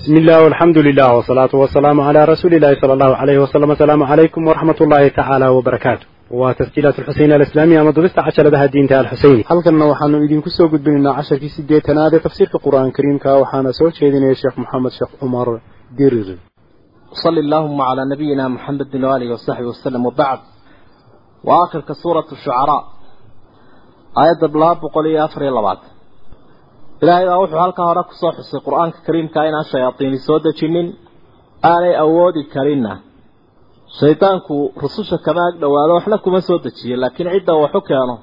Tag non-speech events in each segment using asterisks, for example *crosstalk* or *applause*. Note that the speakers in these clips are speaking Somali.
بسم الله والحمد لله والصلاة والسلام على رسول الله صلى الله عليه وسلم السلام عليكم ورحمة الله تعالى وبركاته وتسجيلات الحسين الإسلامية مدرسة عشر لها الدين تاع الحسين halkan waxaanu idinku soo gudbinaynaa casharkii sideetanaad ee tafsiirka qur-aan kariimka waxaana soo jeedinaya sheekh maxamed sheekh cumar dirir صل اللهم على نبينا محمد وآله وصحبه وسلم وبعد وآخر كسورة الشعراء آية ilaahay baa wuxuu halkaa hore ku soo xusay qur'aanka kariimka inaan shayaadiini soo dejinin aanay awoodi karinna. Shaydaanku rususha kama ag dhowaado waxna kuma soo dejiyo laakiin cidda waxu keeno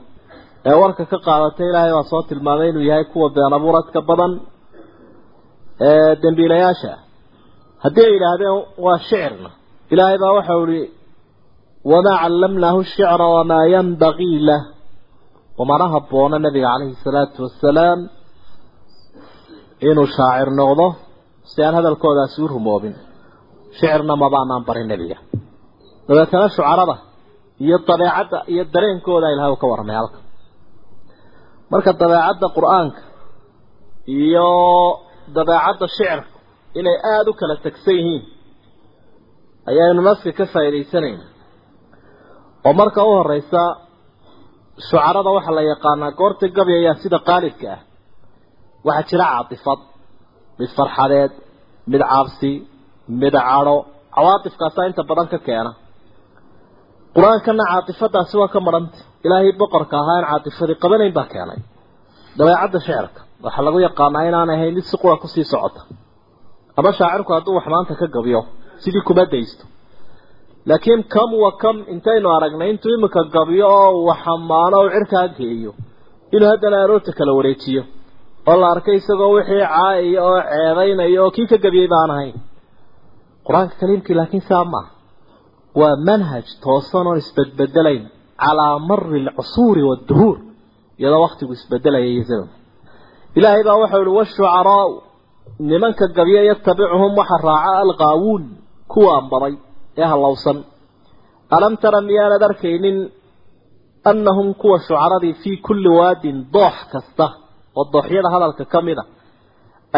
ee warka ka qaadatay ilaahay baa soo tilmaamay inuu yahay kuwa been abuuradka badan ee dembiilayaasha. Haddii ay yidhaahdeen waa shicirna. Ilaahay baa waxau ihi wamaa callamnaahu shicra wamaa yanbagii lah wamana habboona nabiga calayhi salaatu wasalaam inuu shaacir noqdo si aan hadalkoodaasi u rumoobin. Shicirna mabaanaan barin nebiga. Dabeetana shucarada iyo dabeecadda iyo dareenkooda ilahay uu ka warramay halka. Marka dabeecadda qur'aanka iyo dabeecadda shicirka inay aada u kala tegsan yihiin ayaanu naska ka faa'iidaysanayna oo marka u horeysa shucarada waxaa la yaqaanaa goorta gabyaya sida qaalibka ah waxaa jira caatifad. Mid farxadeed mid caabsi mid cadho cawaatifkaasaa inta badan ka keena. Qur'aankana caatifadaasi waa ka marhanta ilaahay boqorka ahaa in caatifadii qabanayn baa keenay. Dabeecadda shicirka waxaa lagu yaqaanaa inaan ahayn mid si qura ku sii socota. Ama shaacirku hadduu wax maanta ka gabiyo sidii kuma daysto. Laakiin kam wa kam intaynu aragnay intuu imika gabiyo oo waxamaano oo cirkaa geeyo inuu haddana aroorta kala wareejiyo oo la arkay isagoo wixii caayaya oo ceebaynaya oo kii ka gabiyey baan ahayn qur'aanka kaliimkii laakiin saa maaha waa manhaj toosan oon isbedbedelayn calaa mari alcusuuri waadduhuur iyadoo waktigu isbedelaya iyo zaman ilaahay baa waxau ihi washucaraau nimanka gabya yatabicuhum waxa raaca alqaawuun kuwaan baday ee hallowsan alam tara miyaanad arkaynin annahum kuwa shucaradii fii kulli waadin doox kasta oo dooxyada hadalka ka mid a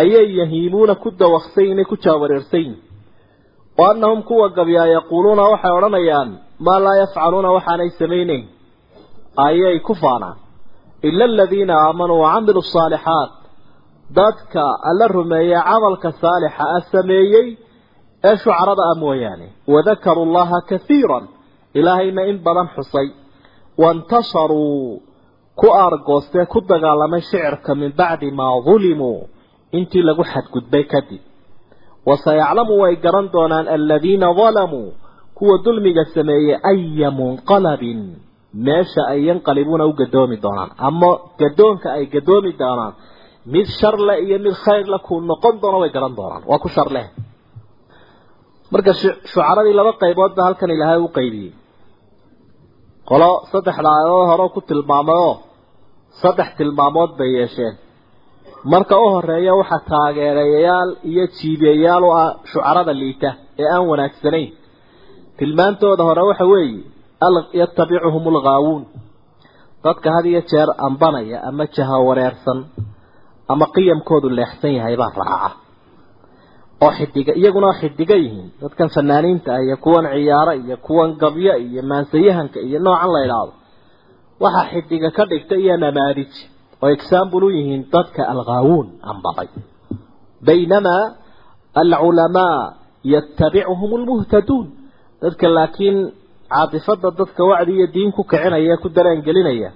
ayay yahiimuuna ku dawaqsayin ku jaawareersayin wa annahum kuwa gabyaa yaquuluuna waxay odhanayaan maa laa yafcaluuna waxaanay samaynayn. Ayay ku faanaan. Ila aladiina aamanuu wacamiluu asaalixaat dadka alla rumeeyey camalka saalixa ah sameeyey ee shucarada ah mooyaane. Wadakaruu llaha kaiiran ilaahayna in badan xusay. Waintasharuu ku aargoostee ku dagaalamay shicirka min bacdi maa dulimuu intii lagu xadgudbay kadib. Wasayaclamu way garan doonaan aladiina dalamuu kuwa dulmiga sameeyey aya munqalabin meesha ay yanqalibuuna u gadoomi doonaan. Ama gadoonka ay gadoomi doonaan mid shar leh iyo mid khayr leh kuu noqon doono way garan doonaan. Waa ku shar leh. Marka shucaradii laba qaybood ba halkan ilaahay u qaybiyey. Qolo saddexda aayadood hore ku tilmaamay oo saddex tilmaamood bay yeesheen. Marka u horreeya waxaa taageerayayaal iyo jiibiyayaal u ah shucarada liita ee aan wanaagsanayn. Tilmaantooda hore waxa weeye yatabicuhum alghaawuun dadka had iyo jeer ambanaya ama jaha wareersan ama qiyamkoodu leexsan yahay baa raaca. Oo xidiga iyaguna xidiga yihiin. Dadkan fanaaniinta ah iyo kuwan ciyaaro iyo kuwan gabyo iyo maansayahanka iyo noocan la idhaahdo waxaa xidiga ka dhigta iyo namaadij oo example u yihiin dadka alghaawuun ambaday. Baynamaa alculamaa yatabicuhum almuhtaduun dadka laakiin caatifada dadka wacdi iyo diin ku kicinaya ku dareen gelinaya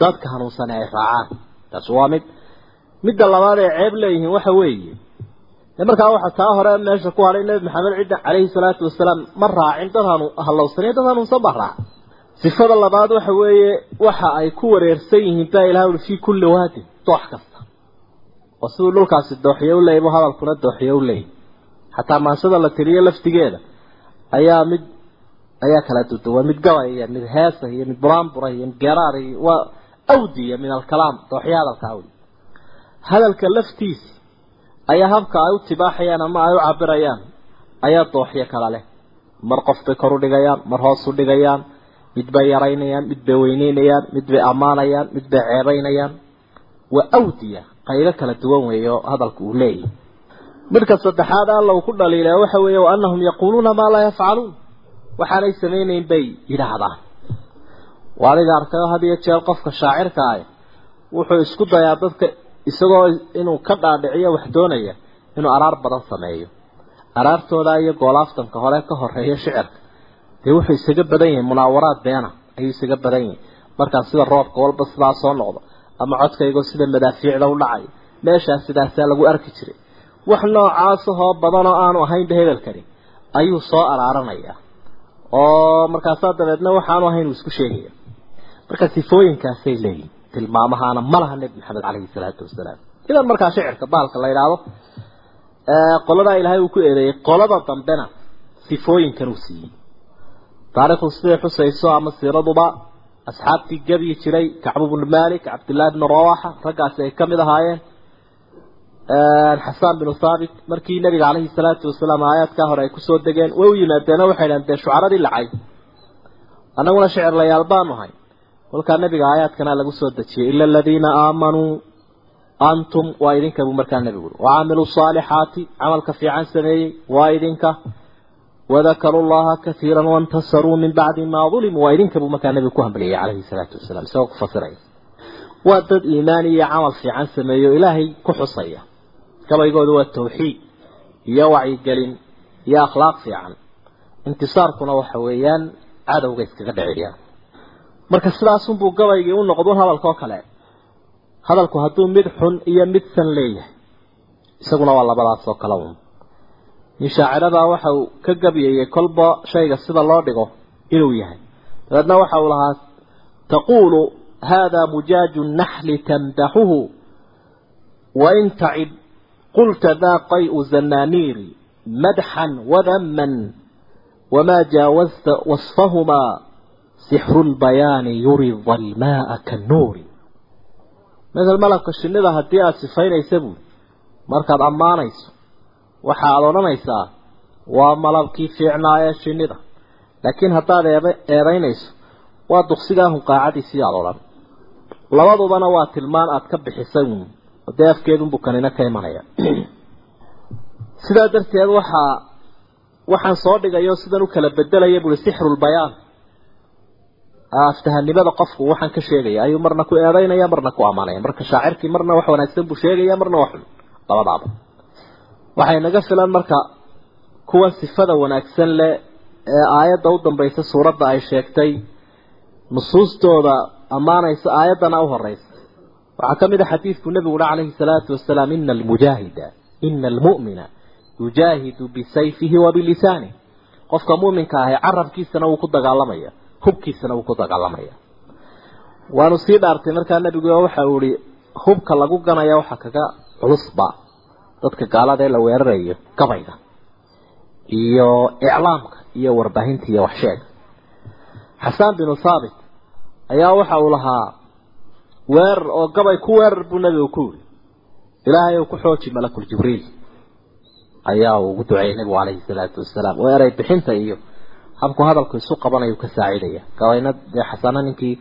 dadka hanuunsane ay raacaan. Taas waa mid midda labaad ee ceeb leeyihiin waxa weeye. Markaa waxa taa hore meesha ku hadhay nabi maxamed cidda calayhi salaatu wasalaam ma raacin dad hanu hallowsaniyo dad hanuunsan baa raaca sifada labaad waxa weeye waxa ay ku wareersan yihiin baa ilaha uli fii kulli waadin doox kasta. Oo siduu dhulkaasi dooxiyo u leeyay buu hadalkuna dooxiyo u leeyay xataa maansada la tiriyo laftigeeda ayaa mid ayaa kala duduwa mid gabay iyo mid heesa iyo mid buraanbura iyo mid geraar iyo waa awdiya min alkalaam dooxyo hadalka awdi. Hadalka laftiisa ayaa habka ay u tibaaxayaan ama ay u cabirayaan ayaa dooxyo kala leh. Mar qof bay kor u dhigayaan mar hoos u dhigayaan mid bay yaraynayaan mid bay weyneynayaan mid bay ammaanayaan mid bay ceebaynayaan waa awdiya qaybo kala duwan weeye oo hadalku uu leeyahay midka saddexaad alla uu ku dhaliilaa waxa weeye wa annahum yaquuluuna maa laa yafcaluun waxaanay samaynayn bay yidhaahdaan waa adiga arkayo had iyo jeer qofka shaacirka ah wuxuu isku dayaa dadka isagoo inuu ka dhaadhiciyo wax doonaya inuu araar badan sameeyo araartooda iyo goolaaftanka hore ka horreeya shicirka dee wuxuu isaga badan yahay munaawaraad beena ayuu isaga badan yahay. Markaas sida roobka walba sidaa soo noqdo ama codkaygoo sida madaafiicda u dhacayo meeshaas sidaasaa lagu arki jiray. Wax noocaasahoo badan oo aanu ahaynba hebelkani ayuu soo araaranayaa. Oo markaasaa dabeedna waxaanu ahayn uu isku sheegaya. Marka sifooyinkaasay leeyihiin tilmaamahaana ma laha nebi maxamed caleyhi salaatu wasalaam. Idan markaa shicirka baalka la yidhaahdo qoladaa ilaahay uu ku eedeeyey qolada dambena sifooyinkan uu siiyey taarikhdu siday xusayso ama siiraduba asxaabtii gebyi jiray kacbu bnu malik cabdillahi bnu rawaxa raggaasi ay ka mid ahaayeen xasaan binu thaabit markii nabiga caleyhi salaatu wasalaam aayaadkaa hore ay ku soo degeen way u yimaadeeno waxay dhahan dee shucaradii lacay annaguna shicir layaal baanu hay kolkaa nabiga aayaadkana lagu soo dejiyey ila aladiina aamanuu antum waa idinka buu markaa nebigu uri wacaamiluu saalixaati camalka fiican sameeyey waa idinka wadakaruu llaha kaiira waintasaruu min bacdi maa ulimuu waa idinka buu markaa nebigu ku hambaliyey caleyhi salaatu wasalaam isagoo ku fasiraya waa dad iimaan iyo camal fiican sameeyo ilaahay ku xusaya gabaygooda waa tawxiid iyo wacyigelin iyo akhlaaq fiican intisaarkuna waxa weeyaan cadowga iskaga dhiciyaan marka sidaasunbuu gabaygii u noqdo hadalkao kale hadalku hadduu mid xun iyo mid san leeyahay isaguna waa labadaas oo kale un nin shaaciradaa waxa uu ka gabyayey kolba shayga sida loo dhigo inuu yahay. Dabeedna waxa uu lahaa taquulu hada mujaaju naxli tamdaxuhu wain tacib qulta daa qayu zananiiri madxan wadaman wamaa jaawazta wasfahumaa sixru lbayaani yuri dalmaaa kannuuri. Masel malabka shinnida haddii aada sifaynaysa buuri markaad ammaanayso waxaad odhanaysaa waa malabkii fiicnaa ee shinnida. Laakiin haddaad eeb eedaynayso waa duqsigaa hunqaacadiisii aada odhan labadubana waa tilmaan aada ka bixisay uun dee kanina ka imanaya. *clears throat* Sidaa darteed waxaa waxaan soo dhigayo sidan u kala bedelaya buui sixrulbayaan aftahanimada qofku waxaan ka sheegaya ayuu marna ku eedaynaya marna ku ammaanaya. Marka shaacirkii marna wax wanaagsan buu sheegaya marna wax labadaaba waxay naga filan marka kuwa sifada wanaagsan leh ee aayadda u dambaysa suuradda ay sheegtay nusuustooda ammaanaysa aayaddana u horeysa waxaa ka mid a xadiidku nebigu uhi calayhi salaatu wasalaam ina almujaahida ina almu'mina yujaahidu bisayfihi wa bilisanih qofka mu'minka ahi carabkiisana wuu ku dagaalamaya hubkiisana wuu ku dagaalamaya. Waanu sii dhaartay markaa nebigu waxa uu ihi hubka lagu ganaya waxaa kaga culusba dadka gaalada ee la weerarayo gabayga iyo iclaamka iyo warbaahinta iyo waxsheega xasaan binu thaabit ayaa waxa uu lahaa weerar oo gabay ku weerar buu nebigu ku yiri ilaahay uu ku xooji malakul jibriil. Ayaa uu ugu duceeyey nebigu calayhi salaatu wasalaam oo eray bixinta iyo habku hadalku isu qabanayu ka saacidaya. Gabayna dee xasana ninkii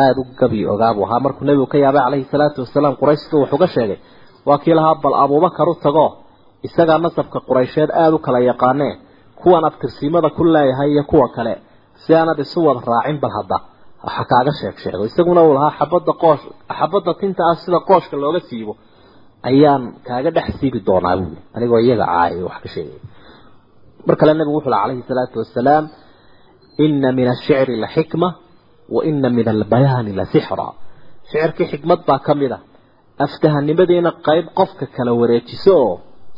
aada u gabi ogaabu ahaa. Markuu nebigu ka yaabay calayhi salaatu wasalaam quraysh siduu wax uga sheegay waa kii lahaa bal abuubakar u tago. Isagaa nasabka quraysheed aada u kala yaqaanee kuwan abtirsiimada ku leeyahay iyo kuwa kale si aanad isu wada raacin bal hadda waxa kaaga sheeg sheego isaguna uu lahaa xabadda qoosh xabadda tinta ah sida qooshka looga siibo ayaan kaaga dhex siibi doonaa buuli anigoo iyaga caayay wax ka sheegay. Mar kale nabigu wuxuu calayhi salaatu wasalaam ina min ashicri la xikma wa ina min albayaani la sixra. Shicirkii xikmad baa ka mid a aftahanimadiina qayb qofka kala wareejiso oo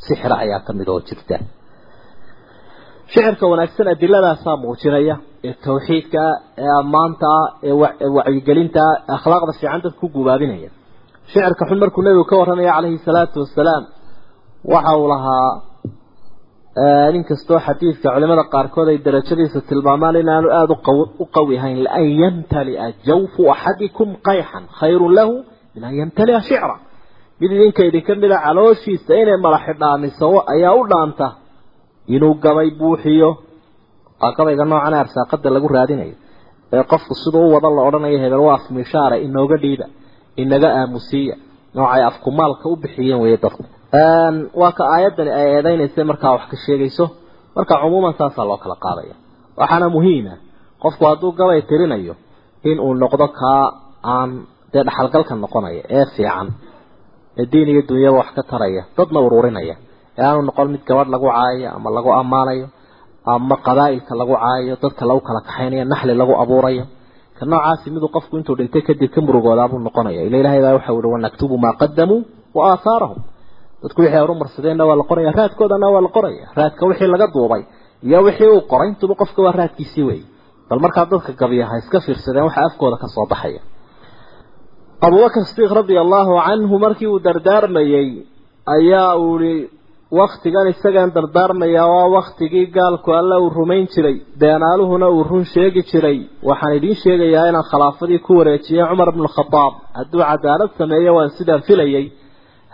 sixra ayaa ka mid oo jirta. Shicirka wanaagsan adiladaasaa muujinaya ee tawxiidka ee ammaanta ee wacyigelinta ee akhlaaqda fiican dadka ku gubaabinaya. Shicirka xun markuu nebigu ka warramaya calayhi salaatu wasalaam waxa uu lahaa nin kastoo xadiidka culimada qaarkood ay darajadiisa tilmaamaan inaanu aada u qawi ahayn laan yamtalia jawfu axadikum qayxan khayrun lahu min an yamtalia shicra mid idinka idinka mida calooshiisa inay madaxi dhaamiso ayaa u dhaanta inuu gabay buuxiyo. Waa gabayga noocan ee arsaaqada lagu raadinayo. Ee qofku siduu u wada la odhanayo hebel waa afmishaare inooga dhiiba inaga aamusiiya. Noocay afkumaalka u bixiyeen weeye dadku. Waa ka aayaddani ay eedaynaysa markaa wax ka sheegayso. Marka cumuuman saasaa loo kala qaadaya. Waxaana muhiima qofku hadduu gabay tirinayo in uu noqdo kaa aan dee dhaxalgalka noqonaya ee fiican ee diin iyo dunyaba wax ka taraya dadna ururinaya ee aanu noqon mid gabadh lagu caayayo ama lagu ammaanayo ama qabaa'ilka lagu caayayo dadka lagu kala kaxaynayo naxli lagu abuurayo. Ka noocaasi miduu qofku intuu dhintay kadib ka murugoodaabuu noqonaya ila ilahay baa waxa uhi wanaktubu maa qadamuu wa aahaarahum dadku wixii horumarsadeenna waa la qoraya raadkoodana waa la qoraya raadka wixii laga duubay iyo wixii uu qoray intuba qofka waa raadkiisii wey bal markaa dadka gabiya ha iska fiirsadeen waxa afkooda ka soo baxaya abubakar sidiiq radia allahu canhu markii uu dardaarmayey ayaa uu waktigan isagaan dardaarmayaa waa waktigii gaalku alle uu rumayn jiray beenaaluhuna uu run sheegi jiray. Waxaan idiin sheegayaa inaan khilaafadii ku wareejiyey cumar bnu khadaab. Hadduu cadaalad sameeyo waan sidaan filayey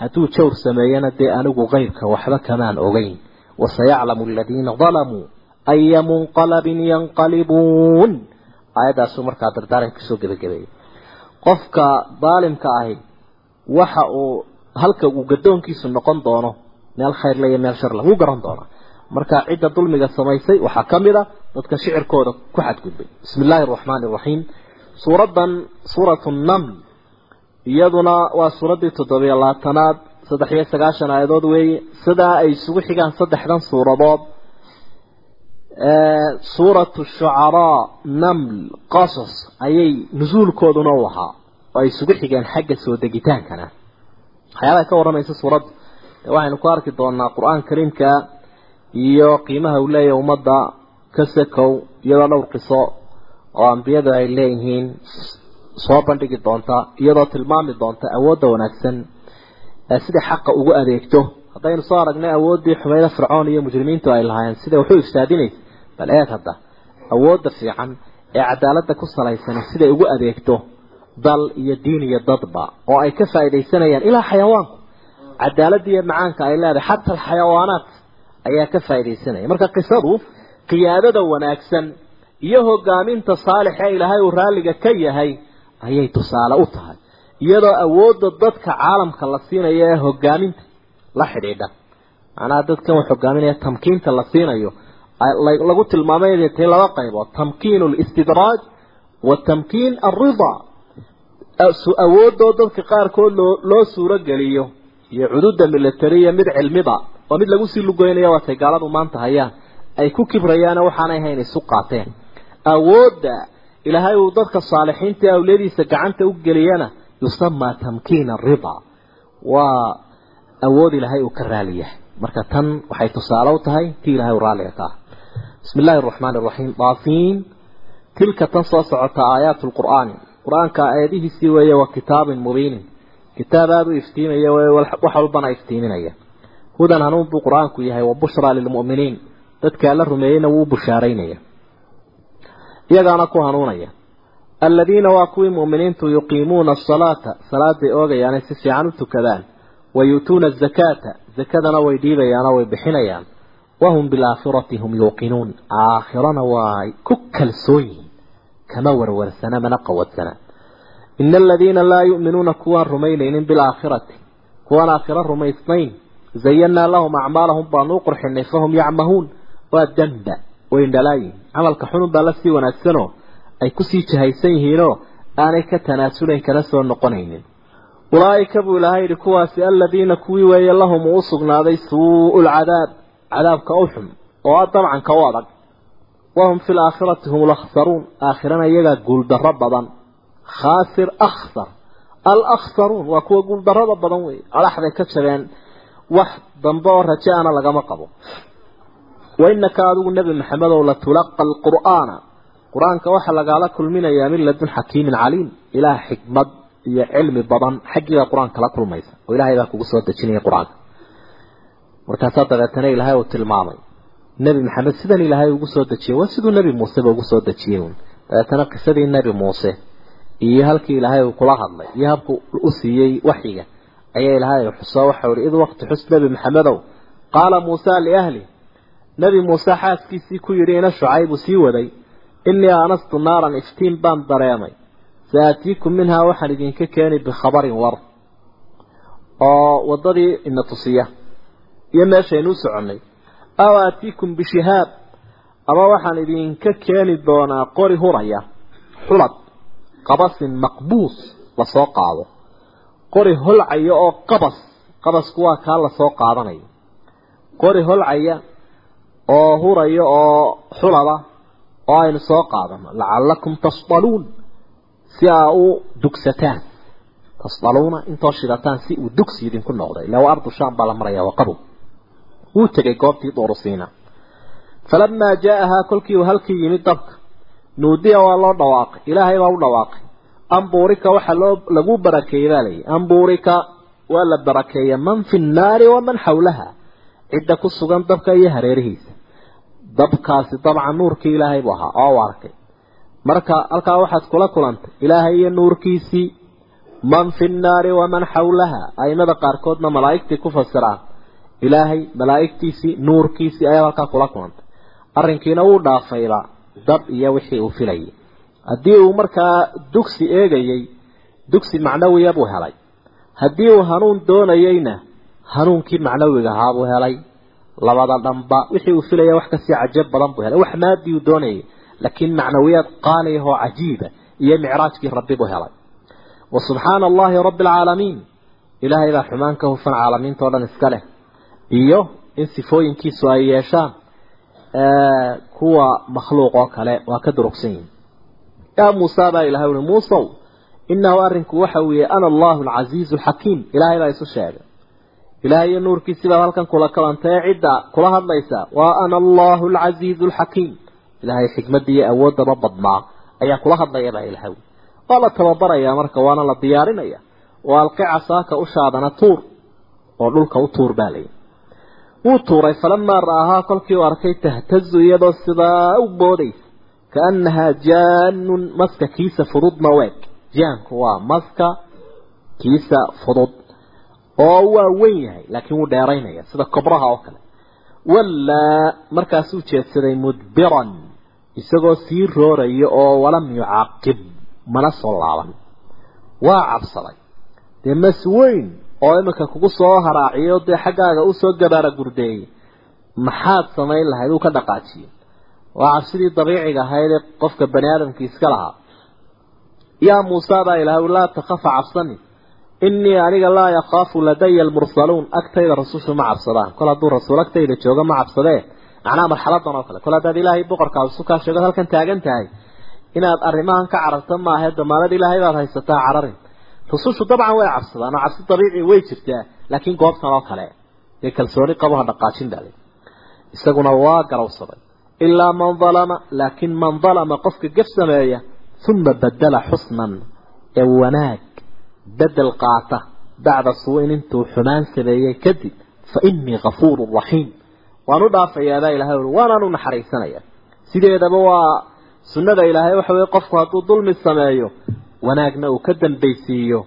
hadduu jawr sameeyana dee anigu keyrka waxba kamaan ogeyn. Wasayaclamu aladiina dalamuu aya munqalabin yanqalibuun. Aayaddaasuu markaa dardaaranka ka soo gebagabeeyey qofka daalimka ahi waxa uu halka uu gadoonkiisu noqon doono meel khayrle iyo meel sharle wuu garan doonaa. Marka cidda dulmiga samaysay waxaa ka mid a dadka shicirkooda ku xadgudbay. Bismi illaahi araxmaani iraxiim suuraddan suuratu naml iyaduna waa suuraddii toddobiyo labaatanaad saddex iyo sagaashan aayadood weeye sidaa ay isugu xigaan saddexdan suuradood suuratu shucaraa naml qasas ayay nusuulkooduna u ahaa oo ay isugu xigeen xagga soo degitaankana. Waxyaabaha ka warramaysa suuradda waxaynu ku arki doonaa qur'aan kariimka iyo qiimaha uu leeyahay ummadda ka sakow iyadoo dhowr qiso oo ambiyadu ay leeyihiin soo bandhigi doonta iyadoo tilmaami doonta awoodda wanaagsan ee sida xaqa ugu adeegto. Haddaynu soo aragnay awooddii xumayda fircoon iyo mujrimiintu ay lahaayeen sida waxu ifsaadinaysa bal eeg hadda awoodda fiican ee cadaaladda ku salaysan siday ugu adeegto dal iyo diin iyo dadba oo ay ka faa'iidaysanayaan ilaa xayawaanku. Cadaaladda iyo macaanka ay leedahay xata alxayawaanaat ayaa ka faa'iidaysanaya marka qisadu qiyaadada wanaagsan iyo hogaaminta saalix ee ilaahay uu raalliga ka yahay ayay tusaale u tahay iyadoo awoodda dadka caalamka la siinayo ee hogaaminta la xidhiidha. Macnaha dadkan wax hogaaminaya tamkiinta la siinayo lagu tilmaamay inay laba qaybood. Tamkiinu listidraaj wa tamkiin alridaa awoodoo dadka qaarkood loo suuro geliyo iyo cududa militariya mid cilmiba oo mid lagu sii lugoynaya waatay gaaladu maanta hayaan ay ku kibrayaan waxaanay hayn isu qaateen. Awoodda ilaahay uu dadka saalixiinta awliyadiisa gacanta u geliyana yusamaa tamkiin aridaa waa awood ilaahay uu ka raali yahay. Marka tan waxay tusaale u tahay tii ilahay uu raalliga ka ah bismi illaahi araxmaani iraxiim daasiin tilka tan soo socota aayaatu lqur'aani qur'aanka aayadihiisii weeye wa kitaabin mubiinin kitaab aada u iftiimaya wax walbana iftiiminaya. Hudan hanuun buu qur'aanku yahay wa bushraa lilmu'miniin. Dadka la rumeeyeyna wuu bushaaraynaya. Iyagaana ku hanuunaya. Aladiina waa kuwii mu'miniintu yuqiimuuna asalaata salaaday oogayaanay si fiican u tukadaan wa yu'tuuna azakaata zakadana way dhiibayaanoo way bixinayaan wahum bilaakhirati hum yuuqinuun aakhirana waa ku kalsoon yihiin kama warwarsana mana qawadsana ina aladiina laa yu'minuuna kuwaan rumaynaynin bilaakhirati kuwaan aakhiro rumaysnayn zayanaa lahum acmaalahum baanu u qurxinay fahum yacmahuun waa damba way dhalaayihin camalka xunun baa la sii wanaagsanoo ay ku sii jahaysan ka cadaabka u xun oo a dabcanka u adag. Wahum fi laakhirati hum lakhsaruun aakhirana iyagaa guuldarro badan. Khaasir akhsar. Alakhsaruun waa kuwa guuldarrada badan wey adhaxday ka jabeen. Wax dambe oo rajaana lagama qabo. Wainaka adigu nebi maxamedow latulaqa alqur'aana qur'aanka waxaa lagaala kulminayaa min ladun xakiimin caliim. Ilaah xikmad iyo cilmi badan. Xaggiibaa qur'aanka la kulmaysa. Oo ilahay baa kugu soo dejinaya qur'aanka markaasaa dabeetana ilaahay uu tilmaamay. Nebi maxamed sidan ilaahay ugu soo dejiyey waa siduu nebi muuseba ugu soo dejiyey un dabeetana qisadii nebi muuse iyo halkii ilaahay uu kula hadlay iyo habku u siiyey waxyiga ayaa ilaahay xusoo waxau ihi id waqti xus nebi maxamedow qaala muusa liahli nebi muuse xaaskiisii ku yidhi ina shucaybu sii waday innii aanastu naaran iftiin baan dareemay sa-aatiikum minhaa waxaan idinka keeni bikhabarin war oo waddadii ina tusiya iyo meeshaynu u soconnay. Aw aatiikum bishihaab. Ama waxaan idinka keeni doonaa qori huraya. Xulad. Qabasin maqbuus la soo qaado. Qori holcaya oo qabas. Qabasku waa kaa la soo qaadanayo qori holcaya oo huraya oo xulada oo aynu soo qaadano. Lacallakum tasdaluun. Si aa u dugsataan. Tasdaluuna intoo shidataan si uu dugsi idinku noqday. Ila waa ardu shaam baa la maraya waa qabow wuu tegay goobtii doorusiina falamaa jaa-ahaa kolkii uu halkii yimid dabka nuudiya waa loo dhawaaqay ilaahay baa u dhawaaqay. Ambuurika waxaa loo lagu barakeeyey baa layihi ambuurika waa la barakeeya man fi nnaari waman xawlaha cidda ku sugan dabka iyo hareerihiisa. Dabkaasi dabcan nuurkii ilaahay buu ahaa oo u arkay. Marka halkaa waxaad kula kulantay ilaahay iyo nuurkiisii man fi nnaari waman xawlaha aimada qaarkoodna malaa'igtii ku fasiraan ilaahay malaa'igtiisii nuurkiisii ayaa halkaa kula kulantay. Arrinkiina wuu dhaafayba dab iyo wixii uu filayay haddii uu markaa dugsi eegayey dugsi macnawiya buu helay. Haddii uu hanuun doonayeyna hanuunkii macnawiga ahaa buu helay. Labada dhanba wixii uu filaya wax ka sii cajab badan buu helay. Wax maadii uu doonayay laakiin macnawiyaad qaaliah oo cajiiba iyo micraajkii rabbi buu helay. Wa subxaana allahi rabbi alcaalamiin ilaahay baa xumaan ka hufan caalamiinta o dhan iska leh iyo in sifooyinkiisu ay yeeshaan kuwa makhluuq oo kale waa ka durugsan yihiin yaa muusa baa ilahay ui muusow inahu arrinku waxa weeye ana allahu alcasiizu alxakiim ilaahay baa isu sheegay. Ilaahay iyo nuurkiisii baad halkan kula kalantay ee cidda kula hadlaysa waa ana allahu alcasiizu alxakiim ilaahay xikmadda iyo awooddaba badnaa ayaa kula hadlaya baa ilahay waa la tababarayaa marka waana la diyaarinaya. Oo alqi casaaka ushaadana tuur oo dhulka u tuur baa layihi wuu tuuray falamaa ra'ahaa kolkii uu arkay tahtazu iyadoo sidaa u boodaysa kaannahaa jaanun maska kiisa fududna weeg. Jaanku waa maska kiisa fudud oo waa weyn yahay laakiin wuu dheeraynaya sida kobraha oo kale. Wallaa markaasuu jeedsaday mudbiran isagoo sii rooraya oo walam yucaaqib mana soo laaban. Waa cabsaday. Dee mas weyn oo iminka kugu soo haraaciyo dee xaggaaga u soo gabaara gurdeeyey maxaad samayn lahayd? Uu ka dhaqaajiyey waa cabsidii dabiiciga ahayd ee qofka bani aadamkii iska lahaa. Yaa muusa baa ilahay laa takhafa cabsani. Inii aniga laa yakhaafu ladaya almursaluun. Agtayda rasushu ma cabsadaan. Kol hadduu rasuul agtayda jooga ma cabsadee? Macnaha marxaladan oo kale. Kol haddaad ilaahay boqorkaa isu kaa sheego halkan taagan tahay inaad arrimahan ka cararta maahae damaanad ilaahay baad haysataa cararin rusushu dabcan way cabsadaan oo cabsi dabiici way jirtaa laakiin goobtan oo kale dee kalsooni qabo ha dhaqaajin dhale isaguna waa garowsaday. Ilaa man dalama laakiin man dalama qofka gef sameeya uma badala xusnan ee wanaag. Bedel qaata bacda suuin intuu xumaan sameeyey kadib fa inii kafuurun raxiim waan u dhaafayaabaa ilahay ui waanaan u naxariisanaya. Sideedaba waa sunnada ilaahay waxa weye qofku hadduu dulmi sameeyo wanaagna uu ka dambaysiiyo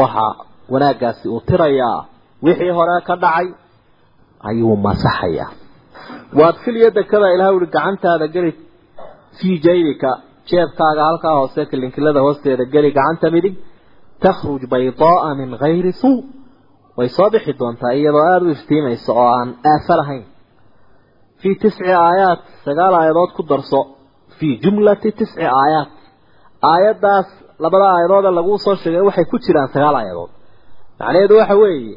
waxa wanaaggaasi uu tirayaa wixii hore ka dhacay ayuu masaxayaa. Waad fil yadakada ilahay ui gacantaada geli fii jaybika jeebkaaga halkaa hoose kilinkilada hoosteeda geli gacanta midig takhruj baydaaa min gayri suu. Way soo bixi doontaa iyadoo aada u iftiimaysa oo aan aafo lahayn. Fii tisci aayaat sagaal aayadood ku darso fii jumlati tisci aayaat aayaddaas labada aayadooda laguu soo sheegay waxay ku jiraan sagaal aayadood. Macnaheedu waxa weeye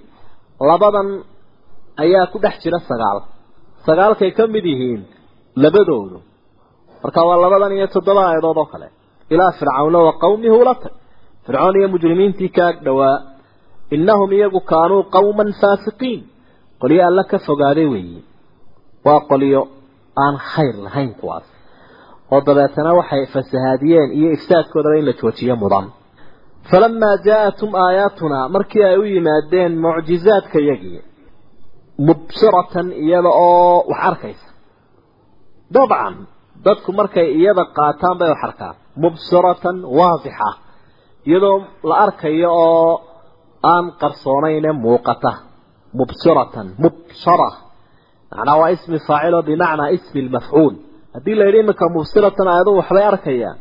labadan ayaa ku dhex jira sagaal. Sagaalkay ka mid yihiin labadoodu. Marka waa labadan iyo toddoba aayadood oo kale. Ilaa fircawna wa qawmihi ula tag fircoon iyo mujrimiintii ka ag dhowaa innahum iyagu kaanuu qawman faasiqiin. Qolyo alla ka fogaaday weeye waa qolyo aan khayr lahayn kuwaas oo dabeetana waxay fasahaadiyeen iyo ifsaadkoodaba in la joojiyo mudan. Falamaa jaa-atum aayaatunaa markii ay u yimaadeen mucjizaadka yagii mubsiratan iyada oo wax arkaysa. Dabcan dadku markay iyada qaataan bay wax arkaan. Mubsiratan waadixa iyadoo la arkayo oo aan qarsoonayne muuqata. Mubsiratan mubsara macnaa waa ismi faacilo bimacnaa ismi lmafcuul haddii la yidhi iminka mubsiratan aayadu waxbay arkayaan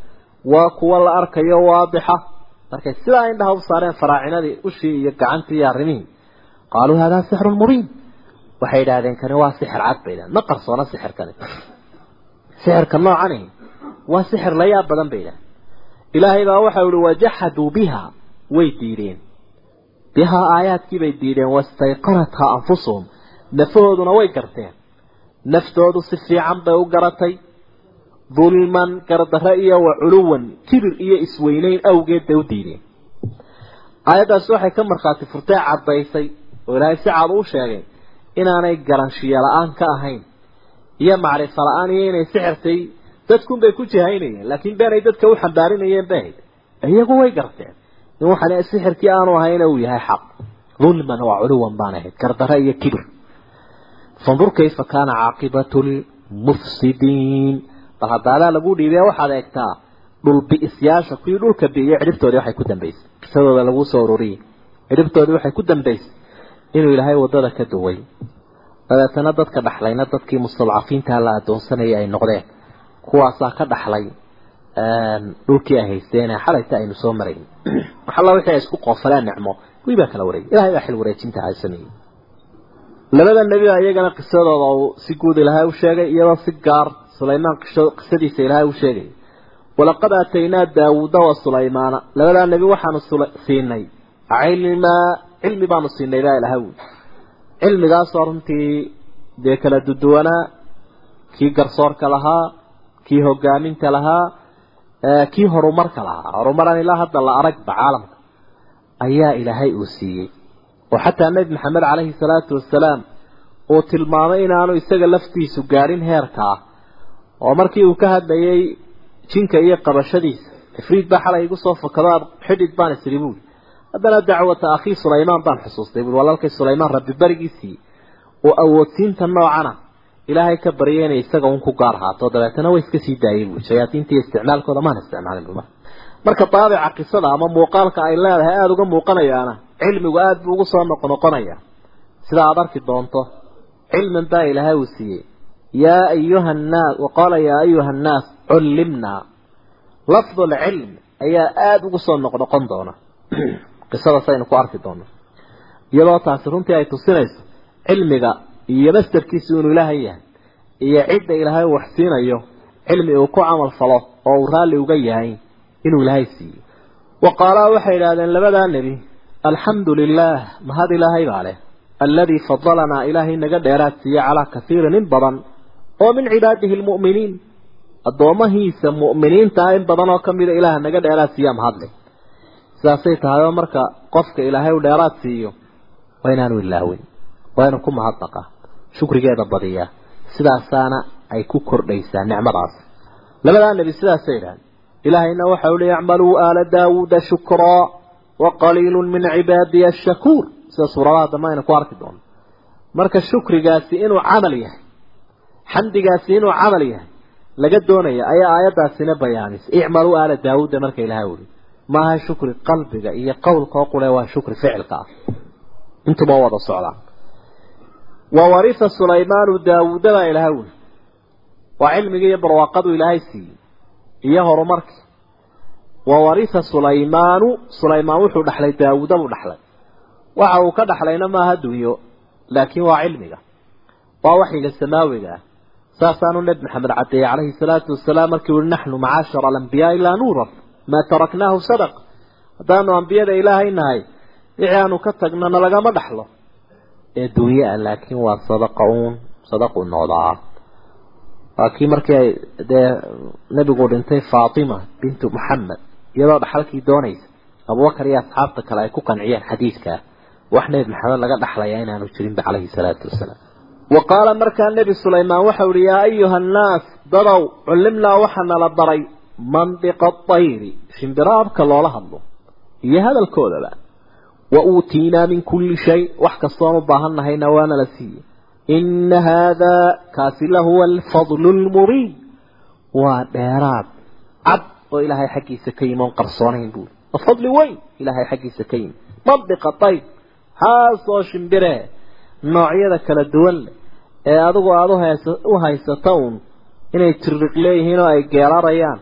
waa kuwa la arkayo waadixa. Markay sidaa indhaha u saareen faraacinadii ushii iyo gacantii iyo arrimihii qaaluu haadaa sixrun mubiin. Waxay idhaahdeen kani waa sixir cad bay idhahdeen ma qarsoona sixirkani sixirka noocani waa sixir la yaab badan bay idhahdeen ilaahay baa waxau ihi wajaxaduu biha. Way diideen. Bihaa aayaadkii bay diideen wastayqanathaa anfusuhum. Nafahooduna way garteen. Naftoodu si fiican bay u garatay dulman gardarre iyo wa culuwan kibir iyo isweyneyn awgeed bay u diideen aayaddaasi waxay ka markhaati furtee caddaysay oo ilaahay si cad u sheegay inaanay garanshiyo la'aan ka ahayn iyo macrifo la'aan iyo inay sixirtay dadkunbay ku jihaynayeen laakiin beenay dadka u xambaarinayeen bay ahayd iyagu way garteen in waxaan sixirkii aanu ahayna uu yahay xaq. Dulman wa culuwan baan ahayd gardarre iyo kibir. Fandur kayfa kaana caaqibatu lmufsidiin bal haddaadaa lagu dhiibaya waxaad eegtaa dhulbi'isyaasha kuwii dhulka bi'iyo cidhibtoodii waxay ku dambaysay qisadooda laguu soo ururiyey cidhibtoodii waxay ku dambaysay inuu ilaahay waddada ka duway. Dabeetana dadka dhaxlayna dadkii mustadcafiintaa la adoonsanayay ay noqdeen. Kuwaasaa ka dhaxlay dhulkii ay haysteene xalayta aynu soo marayn. *clears throat* Waxalla wixii ay isku qoofaleen nicmo wii baa kala wareegay? Ilahay baa xil wareejinta haysanayay labada nebi baa iyagana qisadooda uu si guud ilaahay u sheegay iyadoo si gaar sulaymaan qisadiisa ilaahay u sheegay. Walaqad aataynaa daawuuda wa sulaymaana. Labadaa nebi waxaanu siinay. Cilmaa cilmi baanu siinay baa ilahay wi cilmigaasoo runtii dee kala duduwanaa kii garsoorka lahaa kii hogaaminta lahaa kii horumarka lahaa. Horumaran ilaa hadda la aragba caalamka. Ayaa ilaahay uu siiyey. Oo xataa nebi maxamed caleyhi salaatu wasalaam uu tilmaamay inaanu isaga laftiisu gaadhin heerka ah oo markii uu ka hadlayay jinka iyo qabashadiisa ifriid baa xalay igu soo fakado xidhid baan isiri buuli haddana dacwata akhii sulaymaan baan xusuustay buui walaalkay sulaymaan rabbi berigiisii oo awoodsiinta noocana ilaahay ka baryay inay isaga un ku gaar haato. Dabeetana way iska sii daayay buui shayaadiinta iyo isticmaalkooda maan isticmaalin buma marka daabica qisada ama muuqaalka ay leedahay aada uga muuqanayaana cilmigu aada buu ugu soo noqnoqonaya sida aada arki doonto cilmin baa ilaahay uu siiyey yaa ayuha nnaas waqaala yaa ayuha annaas cullimnaa lafdu lcilm ayaa aada ugu soo noqnoqon doona qisadaas aynu ku arki doono iyadoo taasi runtii ay tusinayso cilmiga iyo mastarkiisu inuu ilaahay yahay iyo cidda ilaahay uu waxsiinayo cilmi uu ku camal falo oo uu raalli uga yahay inuu ilaahay siiyo wa qaalaa waxay idhahdeen labadaa nebi alxamdu lilaah mahad ilaahay baa leh alladii oo min cibaadihi lmu'miniin addoomahiisa mu'miniintaa in badan oo kamida ilaah naga dheeraad siiya mahadle sidaasay tahay oo marka qofka ilaahay uu dheeraad siiyo waa inaanu ilaawin waa inuu ku mahadnaqaa shukrigeeda badiyaa. Sidaasaana ay ku kordhaysaa nicmadaas. Labadaa nebi sidaasay idhahdeen ilaahayna waxa uu leeyay acmaluu aala daawuuda shukraa wa qaliilun min cibaadiya ashakuur sida suuradaha dambe aynu ku arki doono marka shukrigaasi inuu camal yahay xamdigaasi inuu camal yahay. Laga doonaya ayaa aayaddaasina bayaanisay icmaluu aala daawuuda marka ilahay uli maaha shukri qalbiga iyo qowlka oo waa shukri ficilka ah. Intuba wada socdaan. Wa warisa sulaymaanu daawuuda baa ilahay uli waa cilmigii iyo barwaaqadu ilaahay siiyey iyo horumarkii. Wa warisa sulaymaanu sulaymaan wuxuu dhaxlay daawuuda buu dhaxlay. Waxa uu ka dhaxlayna maaha dunyo laakiin waa cilmiga. Waa waxyiga samaawiga ah saasaanu nebi maxamed cadeeyey calayhi salaatu wasalaam markii ui naxnu macaashara alambiyaa ilaa nuuran maa taraknaahu sadaq haddaanu ambiyada ilaahay nahay wixii aanu ka tagnana lagama dhaxlo ee dunye ah laakiin waa sadaqa uun sadaqu noqdaa waa kii markii ay dee nebigu dhintay faatima bintu maxamed iyadoo dhaxalkii doonaysa abubakar iyo asxaabta kale ay ku qanciyeen xadiidkaa wax nebi wa qaala markaa nebi sulaymaan waxau ihi yaa ayuha annaas dadow cullimnaa waxaa nala baray mandiqa atayri shimbiro abka loola hadlo iyo hadalkoodaba wa uutiinaa min kulli shay wax kastoon u baahan nahayna waana la siiyey. Ina haadaa kaasi lahuwa alfadlu lmubiin waa dheeraad waa noocyada kala duwan ee adigu aada u haysato uun inay tiriq leeyihiin oo ay geerarayaan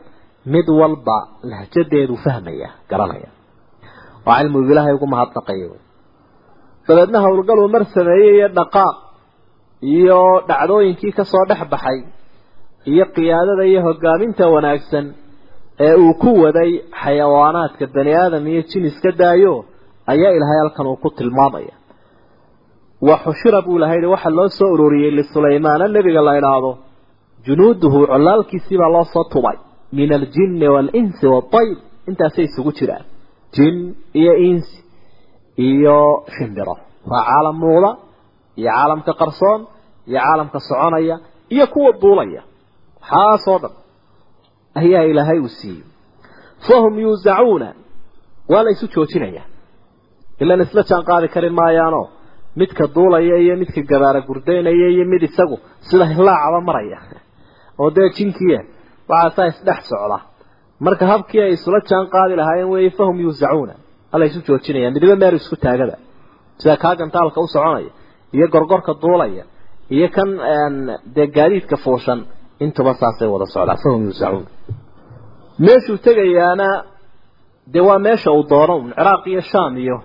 mid walba lahjadeedu fahmaya garanaya. Oo cilmigu ilaahay ugu mahadnaqayo. Dabeedna howlgal uu mar sameeyey iyo dhaqaaq iyo dhacdooyinkii ka soo dhex baxay iyo qiyaadada iyo hogaaminta wanaagsan ee uu ku waday xayawaanaadka bani aadam iyo jin iska daayo ayaa ilaahay halkan uu ku tilmaamaya xushira buu ilahay yihi waxaa loo soo ururiyey lisulaymaana nebiga la idhaahdo junuuduhu colaalkiisii baa loo soo tubay min aljinni waalinsi waatayr intaasay isugu jiraan jin iyo insi iyo shimbiro. Waa caalam muuqda iyo caalamka qarsoon iyo caalamka soconaya iyo kuwa duulaya waxaasoo dhan ayaa ilaahay uu siiyey. Fahum yuusacuuna waa la isu joojinayaa ilan isla jaan qaadi kari maayaanoo midka duulaya iyo midka gabaara gurdaynaya iyo mid isagu sida hilaacaba maraya. Oo dee jinkiya waxaasaa isdhex socda. Marka habkii ay isula jaan qaadi lahaayeen weeye fahum yuusacuuna ala isu joojinaya midiba meel isku taagada. Sida kaa gantaalka u soconaya iyo gorgorka duulaya iyo kan dee gaadiidka fuushan intuba saasay wada socdaa. Fahum yuusacuun meeshuu tegayaana dee waa meesha uu doono ciraaq iyo shaam iyo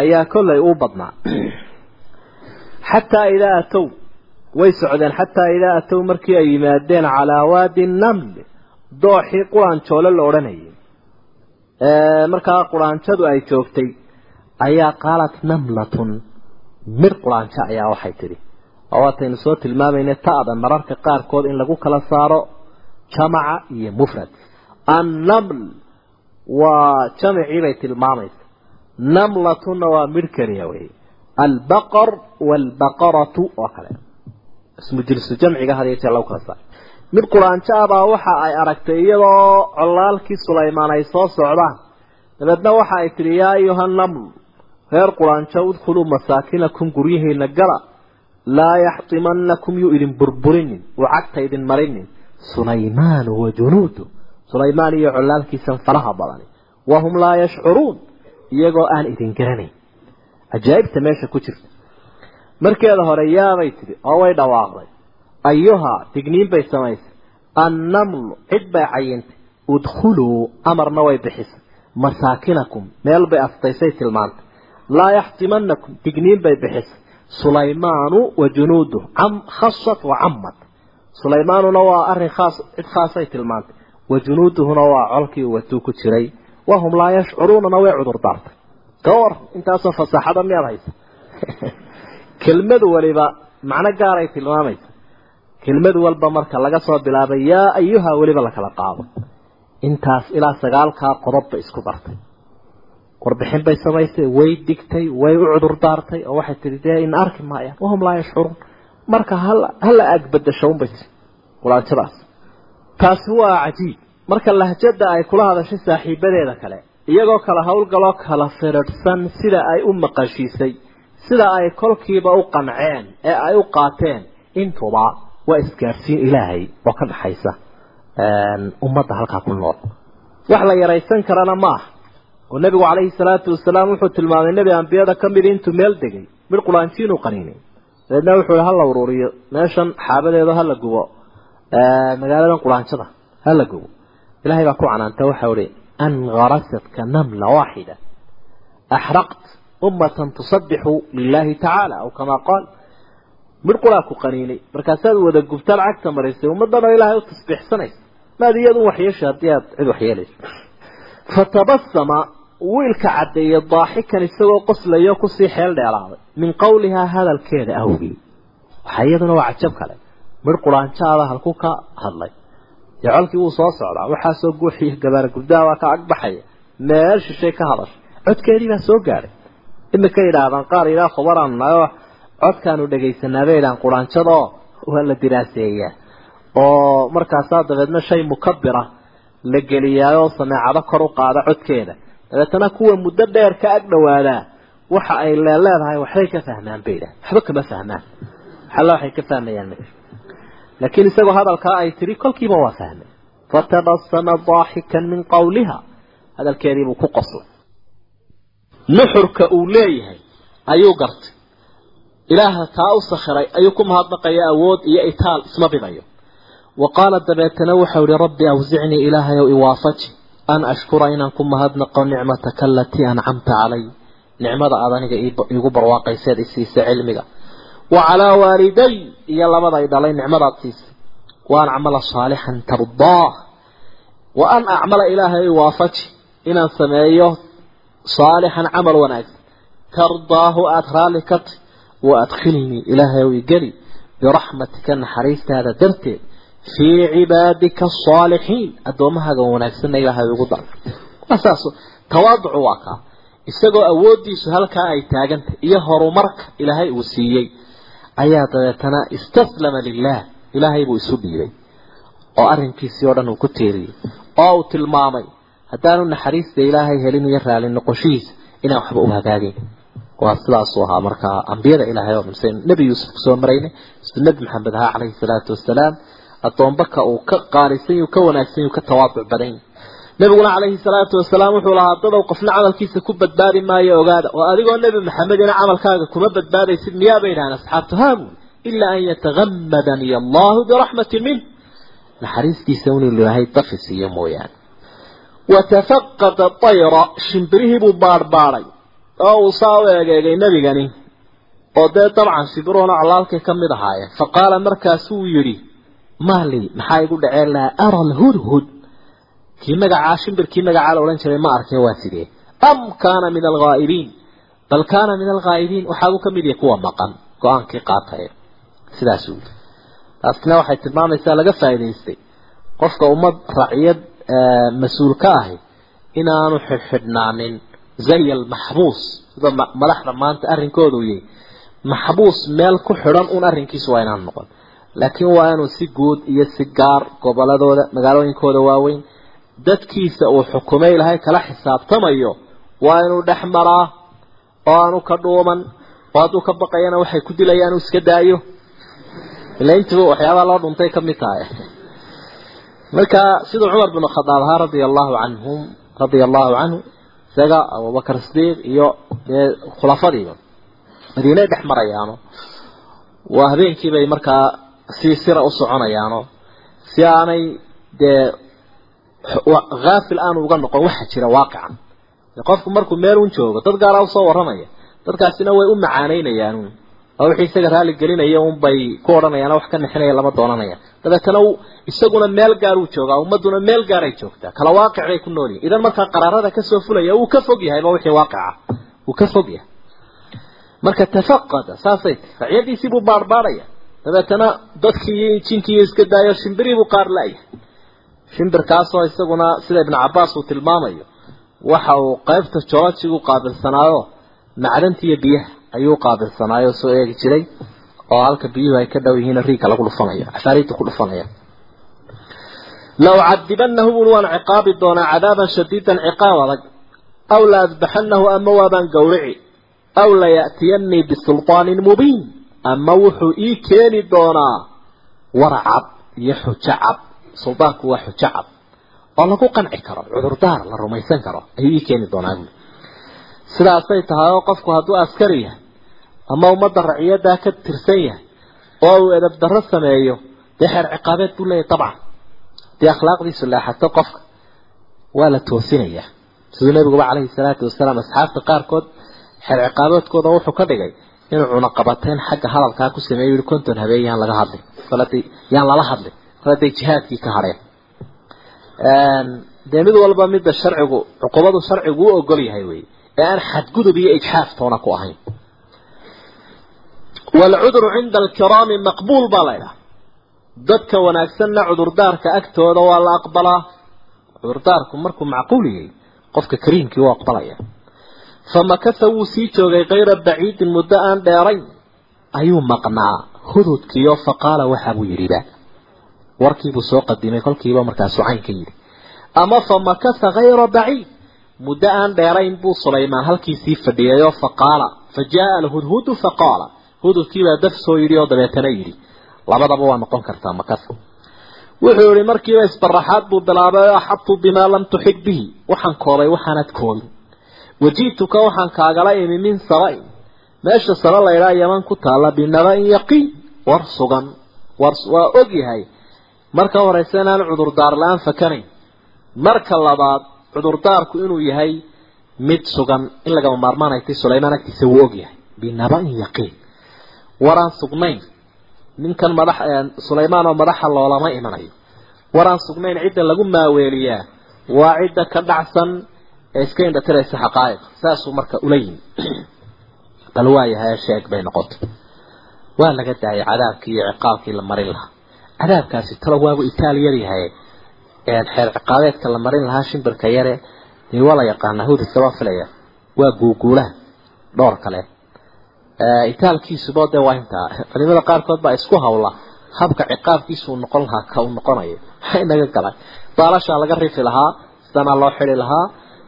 ayaa kollay u badnaa xataa idaa atow. Way socdeen xataa idaa atow markii ay yimaadeen calaa waadi naml. Dooxii quraanjoole la odhanayay. Markaa quraanjadu ay joogtay ayaa qaalat namlatun. Mir quraanjo ayaa waxay tidhi. Oo waataynu soo tilmaamayna ta'da mararka qaarkood in lagu kala saaro jamaca iyo mufrad. Annaml waa jamacii bay tilmaamaysa. Namlatunna waa midh keliya wey albaqar waalbaqaratu oo kale. Ismu jilsu jamciga had iyo jeer lagu kala saaro. Mid quraanjo baa waxa ay aragtay iyadoo colaalkii sulaymaan ay soo socdaan. Dabeedna waxa ay tidhi yaa ayuha naml reer quraanjo udkhuluu masaakinakum guryihiina gala. Laa yaxtimanakum yuu idin burburinin uu cagta idin marinin. Sulaymaanu wa junuudu sulaymaan iyo cajaa'ibta meesha ku jirta. Markeeda hore yaabay tidhi oo way dhawaaqday. Ayuhaa digniin bay samaysay. Annamlu cid bay cayintay. Udkhuluu amarna way bixisay. Masaakinakum meel bay aftaysay tilmaantay. Laa yaxtimanakum digniin bay bixisay. Sulaymaanu wa junuuduh cam khasat wa camad sulaymaanuna waa arrin khaas cid khaasay tilmaantay. Wa junuuduhuna waa colkii watuu ku jiray. Wahum laa yashcuruunana way cudur daartay ka war intaasoo fasaaxada miyaad haysa? *laughs* Kelmadu waliba macno gaaray tilmaamaysa. Kelmad walba marka laga soo bilaabay yaa ayuha weliba lakala qaado. Intaas ilaa sagaalkaa qodob bay isku dartay warbixin bay samaysay way digtay way u cudur daartay oo waxay tihi dee in arki maayaan wahum laa yashcuruun. Marka hala hala agbadasho unbay tii quraanjadaas taasi waa cajiib. Marka lahjada ay kula hadashay saaxiibadeeda kale iyagoo kala howlgaloo kala firidhsan sida ay u maqashiisay sida ay kolkiiba u qanceen ee ay u qaateen. Intuba waa isgaarsiin ilaahay oo ka dhaxaysa ummadda halkaa ku nool. Wax la yaraysan karana ma aha. Oo nebigu calayhi salaatu wasalaam wuxuu tilmaamay nebi ambiyada ka midi intuu meel degay mid qulaanjiinuu qaniinay. Dabeedna wuxuu ihi hala uruuriyo meeshan xaabadeedo hala gubo. Magaaladan qulaanjada hala gubo. Ilahay baa ku canaanta waxau ihi an garasatka namla waaxida axraqt ummatan tusabbixu lilahi tacaala aw kamaa qaal midh qulaa ku qaniinay markaasaad wada gubtaad cagta marisay ummaddan oo ilaahay u tasbiixsanaysa maad iyadu waxyeesha haddii aad cid waxyeelayso fatabasama wiilka caddeeyey daaxikan isagoo qoslayo ku sii xeel dheeraaday min qowlihaa hadalkeeda awgii waxaa iyaduna waa cajab colkii wuu soo socdaa waxaasoo guuxiyo gabaara gurdaha waa ka agbaxaya meel shishay ka hadashay codkeedii baa soo gaadhay imika yidhaahdaan qaar ilaa khubaraan nayo codkaanu dhagaysanaabay quraanjadoo waa la diraaseeyaa. Oo markaasaa dabeedna shay mukabira la geliyaayoo sameecado kor u qaada codkeeda. Dabeetana kuwa muddo dheer ka ag dhawaadaa waxa ay leeleedahay waxbay ka fahmaan bay idhaah waxba kama fahmaan. Waxalla waxay ka fahmayaan ma laakiin isagoo hadalkaa ay tiri kolkiiba waa fahmay. Fatabasama daaxikan min qawliha. Hadalkeediibuu ku qoslay. Nuxurka uu leeyahay ayuu gartay. Ilaaha taa u sakhiray ayuu ku mahadnaqaya awood iyo itaal isma bidayo wa qaala dabeetana waxau ihi rabbi awsicnii ilaahayow iwaafaji. An ashkura inaan ku mahadnaqo nicmataka alatii ancamta calay nicmada aad aniga iigu barwaaqayseed isiisa cilmiga wa calaa waaliday iyo labada ay dhalay nicmadaad siisay wa an acmala saalixan tardaah. Wa an acmala ilaahay waafaji inaan sameeyo saalixan camal wanaagsan tardaahu aada raalli ka tahy wa adkhilnii ilaahay ow igeli biraxmatika naxariistaada darteed fii cibaadika asaalixiin addoommahaaga wanaagsanna ilaahay ugu dar saas tawaaducu waa kaa. Isagoo awooddiisu halkaa ay taagantay iyo horumarka ilaahay uu siiyey ayaa dabeetana istaslama lilah ilaahay buu isu dhiibay. oo arrinkiisii oo dhan uu ku teeriyey oo uu tilmaamay haddaanu naxariista ilaahay helin iyo raali noqoshihiisa inaan waxba u hagaagin. Waa sidaasuu ahaa markaa ambiyada ilaahay oo dhan nebi yuusuf ku soo marayna siduu nebi maxamed ahaa calayhi salaatu wasalaam addoonbaka uu ka qaalisan yu ka wanaagsan yu ka tawaaduc badan nabiguna calayhi salaatu wasalaam wuxuu lahaa dadow qofna camalkiisa ku badbaadi maayo ogaada. Oo adigoo nebi maxamedina camalkaaga kuma badbaadaysid miyaa bay idhahaan asxaabtu haabu ilaa an yatagammadaniy allahu biraxmatin minh naxariistiisa inuu ilaahay dafi siiyo mooyaane. Watafaqada ayra shimbirihii buu baadhbaadhay. Oo uu saa u egeegay nebigani oo dee dabcan shimbiruhuna colaalkay ka mid ahaayeen fa qaala markaasuu yidhi maali maxaa igu dhaceen? Laa ara alhudhud kii magacaa shimbirkii magacaa la odhan jiray ma arkay waa sidee? Am kaana min alghaa'ibiin bal kaana min alghaa'ibiin waxaabuu ka mid yahay kuwa maqan go'aankii qaatay. Sidaasuu yidhi. Taasina waxay tilmaamaysaa laga faa'idaystay qofka ummad raciyad mas'uul ka ahi inaanu xidhxidhnaanin zay almaxbuus sida madaxda maanta arrinkoodu yahay maxbuus meel ku xidhan un arrinkiisu waa inaan noqon. Laakiin waa inuu si guud iyo si gaar goboladooda magaalooyinkooda waaweyn dadkiisa uu xukumay ilahay kala xisaabtamayo waa inuu dhex maraa oo aanu ka dhuuman oo hadduu ka baqayana waxay ku dilayaan uu iska daayo. Ila intiba waxyaabaha loo dhuntay ka mid tahay. Marka siduu cumar bin khadaab ahaa radia allahu canhum radia allahu canhu isaga abubakar sidiiq iyo dee khulafadiiba madiinay dhex marayaano. Waa habeenkiibay markaa si sira u soconayaano. Si aanay dee haafil aanu uga noqon waxa jira waaqican qofku markuu meel un joogo dad gaalaa u soo warramaya dadkaasina way u macaaneynayaan oo wixii isaga raali gelinaya un bay ku odhanayaan wax ka nixinaya lama doonanaya. Dabeetana isaguna meel gaar uu joogaa ummaduna meel gaaray joogtaa. Kala waaqic bay ku nool yihiin idan markaa qaraarada ka soo fulaya wuu ka fog yahayba wixii waaqica. Wuu ka fog yahay. Marka tafaqada saasay raciyadiisii buu baarbaaraya. Dabeetana dadkii iyo jinkii iska daayo shimbirii buu qaar la-yahay shimbirkaasoo isaguna sida ibnu cabaas uu tilmaamayo waxa uu qaybta joolojigu qaabilsanaayo macdanta iyo biyaha ayuu qaabilsanaayo soo eegi jiray oo halka biyuhu ay ka dhow yihiin riigka lagu dhufanayo cafaariidda ku dhufanaya cadibanahu bun waan ciqaabi doonaa cadaaban shadiidan ciqaab adag aw la adbaxanahu ama waabaan gowrici aw laya'tiyanii bisulطaanin mubiin ama wuxuu ii keeni doonaa waracab iyo xujo cab suldaanku waa xujo cab oo lagu qanci karo cudurdaar la rumaysan karo ayuu ii keeni doonaa sidaasay tahay oo qofku hadduu askari yahay ama ummadda raciyaddaa ka tirsan yahay oo uu edab darro sameeyo dee xeer ciqaabeed buu leeyahy dabcan. Dee akhlaaqdiisu leexato qofka waa la toosinayaa. Siduu nabiguba calayhi salaatu wasalaam asxaabta qaarkood xeer ciqaabeedkooda wuxuu ka dhigay inuu cunaqabateyn xagga hadalkaa ku sameeyo yihi konton habeen yaan laga hadlin kaladay yaan lala hadlin kaladay jihaadkii ka hadheen dee mid walba midda sharcigu cuqubadu sharcigu u ogol yahay wey ee aan xadgudub iyo ijxaaf toona ku ahayn. Waalcudru cinda alkiraami maqbuul baa la ydhaha dadka wanaagsanna cudurdaarka agtooda waa la aqbalaa. Cudurdaarku markuu macquul yahay qofka kariimkii u aqbalaya. Famakasa wuu sii joogay kayra baciidin muddo aan dheerayn. Ayuu maqnaa. Hududkiio faqaala waxabuu yidhiba warkiibuu soo qadimay kolkiiba markaasuu cayn ka yidhi ama famakasa kayra baciid muddo aan dheerayn buu sulaymaan halkiisii fadhiyayoo faqaala fa jaaa alhudhudu faqaala hududkiibaa daf soo yidhi oo dabeetana yidhi. Labadaba waa noqon kartaa makasa wuxuu yihi markiiba isbaraxaad buu bilaabay oo axadtu bimaa lam tuxid bihi. Waxaan koobay waxaanad koobin. Waji'tuka waxaan kaagala imi min saba-in meesha saba laydhaa yaman ku taalla binaba-in yaqiin. War sugan war waa og yahay marka horeyse inaan cudurdaar la'aan fakanayn marka labaad cudurdaarku inuu yahay mid sugan in lagama maarmaan ay tahay sulaymaan agtiisa wuu ogyahay binaba-in yaqiin. Waraan sugnayn. Ninkan madax sulaymaan oo madaxa loolama imanayo. Waraan sugnayn cidda lagu maaweeliyaa. Waa cidda ka dhacsan ee iska indhatiraysa xaqaa'iq. Saasuu marka ula yimi. *clears throat* Bal waayahay sheeg bay noqotay. Waa laga daayay cadaabkii iyo ciqaabkii la marin lahaa cadaabkaasi talo waagu itaaliyar yahay. Xeer ciqaabeedka la marin lahaa shimbirka yare dee waa la yaqaanaa hududka baa filaya waa guuguulaha dhowr kale. Itaalkiisuba dee waa intaa. Culimada qaarkood baa isku hawla habka ciqaabkiisu uu noqon lahaa ka uu noqonayo. Maxay naga galay. Baalashaa laga rifi lahaa sidanaa loo xidi lahaa.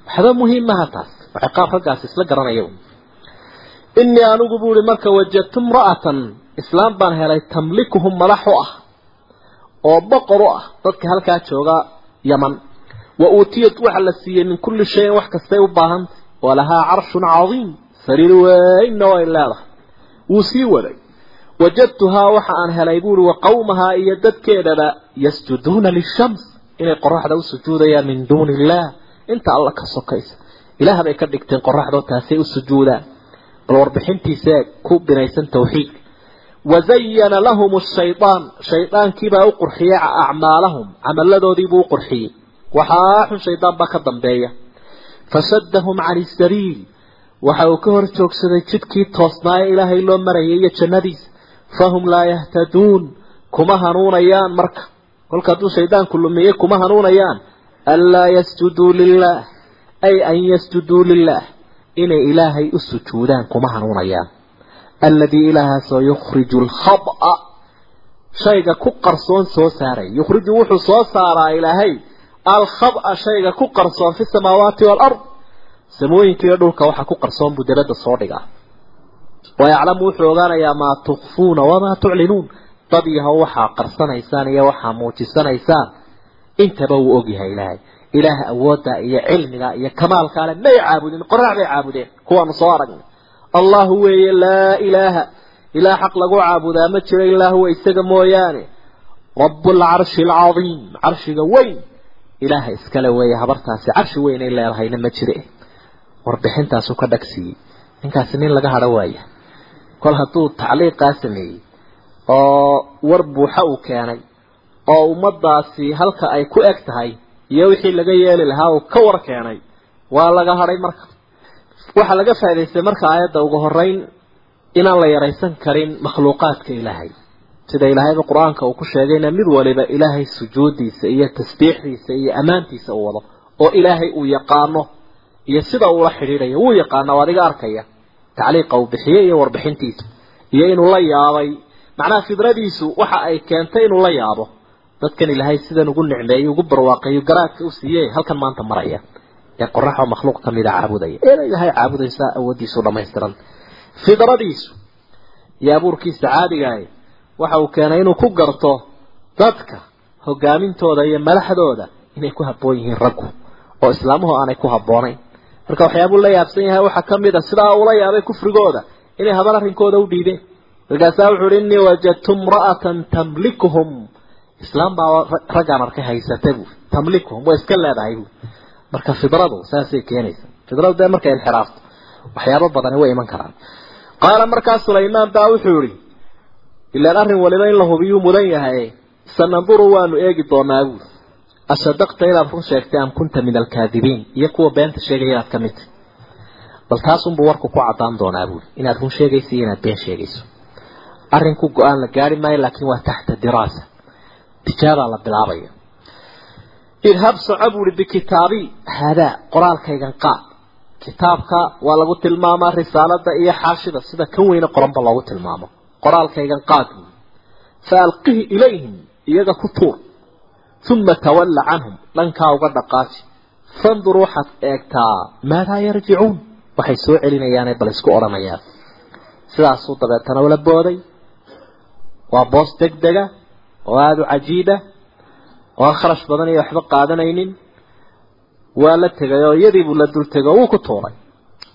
Waxba muhiim maha taas. Ciqaab raggaas isla garanaya inii anigu buuhi marka wajadtu imra'atan islaam baan helay tamlikuhum madax u ah oo boqor u ah. Dadka halkaa jooga yaman. Wa uutiyat waxa la siiyey min kulli shayin wax kastay u baahantay walahaa carshun cadiim. Sariir weynna way leedahay. Wuu sii waday. Wajadtuhaa waxa aan helay buuri wa qawmahaa iyo dadkeedaba yasjuduuna lishams. Inay qoraxda u sujuudayaan min duuni illaah inta alla ka sokaysa. Ilaah bay ka dhigteen qoraxdoo taasay u bal warbixintiisee ku binaysan tawxiidka wazayana lahum shaydaan shaydaankiibaa u qurxiyey acmaalahum camaladoodiibuu u qurxiyey waxaa xun shaydaan baa ka dambeeya fasadahum cani sabiil waxa uu ka hor joogsaday jidkii toosnaaye ilaahay loo marayay iyo jannadiisa fahum laa yahtaduun kuma hanuunayaan marka kolka hadduu shaydaanku lumiyey kuma hanuunayaan anlaa yasjuduu lilaah ay an yasjuduu lilaah inay ilaahay u sujuudaan kuma hanuunayaan alladii ilaahaasoo yukhriju alkhaba shayga ku qarsoon soo saaray yukhriju wuxuu soo saaraa ilaahay alkhaba shayga ku qarsoon fi samaawaati waalard samooyinka iyo dhulka waxa ku qarsoon buu dabadda soo dhigaa wayaclamu wuxuu ogaanayaa maa tukfuuna wamaa tuclinuun dad yahow waxaa qarsanaysaan iyo waxaa muujisanaysaan intaba wuu ogyahay ilaahay ilaah awoodda iyo cilmiga iyo kamaalka ale may caabudin qorax allahu weeye laa ilaaha ilaah xaq lagu caabudaa ma jiro ilaa huwa isaga mooyaane. Rabbulcarshi alcadiim carshiga weyn ilaaha iskale weeye habartaasi carshi weyn ay leedahayna ma jire. Warbixintaasu ka dhagsiiyey. Ninkaasi nin laga hadho waaya kol hadduu tacliiqaa sameeyey oo war buuxa uu keenay oo ummadaasi halka ay ku eg tahay iyo wixii laga yeeli lahaa uu ka war keenay waa laga hadhay marka waxaa laga faa'idaystay marka aayadda ugu horeyn inaan la yaraysan karin makhluuqaadka ilaahay. Sida ilaahayba qur'aanka uu ku sheegayna mid waliba ilaahay sujuudiisa iyo tasbiixdiisa iyo ammaantiisa uu wado oo ilaahay uu yaqaano iyo sida uula xidhiidhayo wuu yaqaana o adiga arkaya tacliiqa uu bixiyey iyo warbixintiisa iyo inuu la yaabay. Macnaha fidradiisu waxa ay keentay inuu la yaabo. Dadkan ilaahay sidan ugu nicmeeyey ugu barwaaqeeyo garaadka u siiyey halkan maanta maraya ee qorax makhluuq ka mida caabudaya eena ilaahay caabudaysaa awooddiisu dhammaystiran. Fidradiisu iyo abuurkiisa caadigaah waxa uu keenay inuu ku garto dadka hogaamintooda iyo madaxdooda inay ku habboon yihiin raggu oo islaamuhu aanay ku habboonayn. Marka waxyaabuu la yaabsan yahay waxaa ka mid a sidaa uula yaabay kufrigooda inay haban arrinkooda u dhiibeen markaasaa wuxu uhi innii wajadtu imra'atan tamlikuhum. Islaam baa raggaan arkay haysata buui tamlikuhum way iska leedahay buui marka fidradu saasay keenaysa fidradu dee markay inxiraafto waxyaabo badani way iman karaan. Qaala markaa sulaymaan baa wuxuu yihi ilaan arrin waliba in la hubiyuu mudan yahay sananduru waanu eegi doonaa buui asadaqta inaad run sheegtay am kunta min alkaadibiin. Iyo kuwa beenta sheegaya inaad ka mid tahy bal taasunbuu warku ku caddaan doonaa buui inaad run sheegayso iyo inaad been sheegayso. Arrinku go'aan la gaari maayo laakiin waa taxta diraasa tijaabaa la bilaabaya idhab soco buuhi bikitaabi. Haadaa qoraalkaygan qaad kitaabka waa lagu tilmaamaa risaalada iyo xaashida. Sida kan weyne qoranba loogu tilmaamo. Qoraalkaygan qaad buui fa alqihi ilayhim iyaga ku tuur. Uma tawalla canhum dhankaa uga dhaqaaji. Fandur waxaad eegtaa maadaa yarjicuun? Waxay soo celinayaane bal isku odhanayaan. Sidaasuu dabeetana ula booday. Waa boos deg dega oo aada u cajiiba oo aan kharash badan iyo waxba qaadanaynin waa la tegay oo iyadiibuu la dul tegay wuu ku tuuray.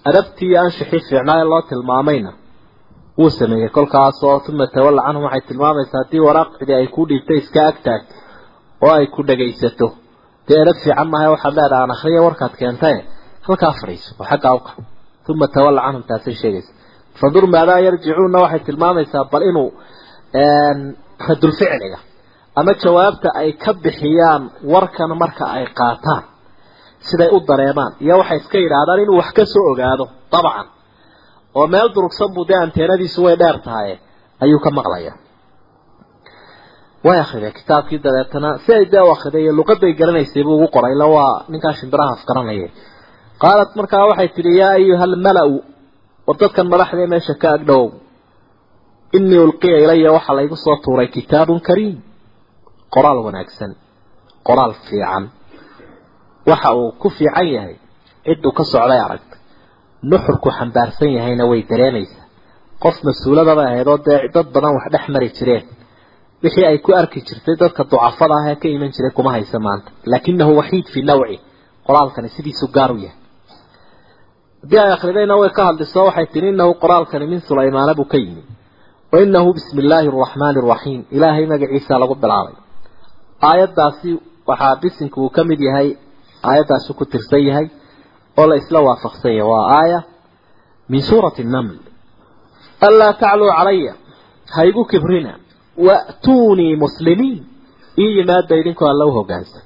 Adabtii iyo anshixii fiicnaa ee loo tilmaamayna wuu sameeyey. Kolkaasoo uma tawalla canhum waxay tilmaamaysaa haddii waraaqdii ay ku dhiibtay iska agtaag oo ay ku dhagaysato dee edab fiican maaha waxaad leedaha aan akhriya warkaad keentae halkaa fadhiiso oo xaggaa uka uma tawalla canhum taasay sheegaysa. Fadur maadaa yarjicuuna waxay tilmaamaysaa bal inuu radulficliga ama jawaabta ay ka bixiyaan warkan marka ay qaataan siday u dareemaan iyo waxay iska yidhaahdaan inuu wax ka soo ogaado dabcan. Oo meel durugsan buu dee anteenadiisu way dheer tahay ayuu ka maqlaya way akriday kitaabkii dabeetana si ay dee u akriday iyo luqaday garanaysay buu ugu qoray ila waa ninkaa shimbiraha afgaranaya qaalat markaa waxay tidhi yaa ayuha almala-u war dadkan madaxdee meesha ka agdhowow inii ulqiya ilaya waxaa laygu soo tuuray kitaabun kariim qoraal wanaagsan qoraal fiican. Waxa uu ku fiican yahay cidduu ka socday aragta nuxurku xambaarsan yahayna way dareemaysaa. Qof mas'uuladabay ahayd oo dee dad badan wax dhex mari jireen. Wixii ay ku arki jirtay dadka ducafada ah ee ka iman jiray kuma haysa maanta. Laakinahu waxiid fii nawci. Qoraalkani sidiisu gaar u yahay. Haddii ay akridayna way ka hadliso waxay tihi inahu qoraalkani min sulaymaana buu ka yimi. Wa inahu bismi illaahi araxmaani araxiim ilaahay magaciisa lagu bilaabay aayaddaasi waxaa bisinku uu ka mid yahay aayaddaasi ku tirsan yahay oo la isla waafaqsan yahay. Waa aaya min suurati naml. Anlaa tacluu calaya ha igu kibrina wa'tuunii muslimiin. Ii yimaada idinkoo alla u hoggaansan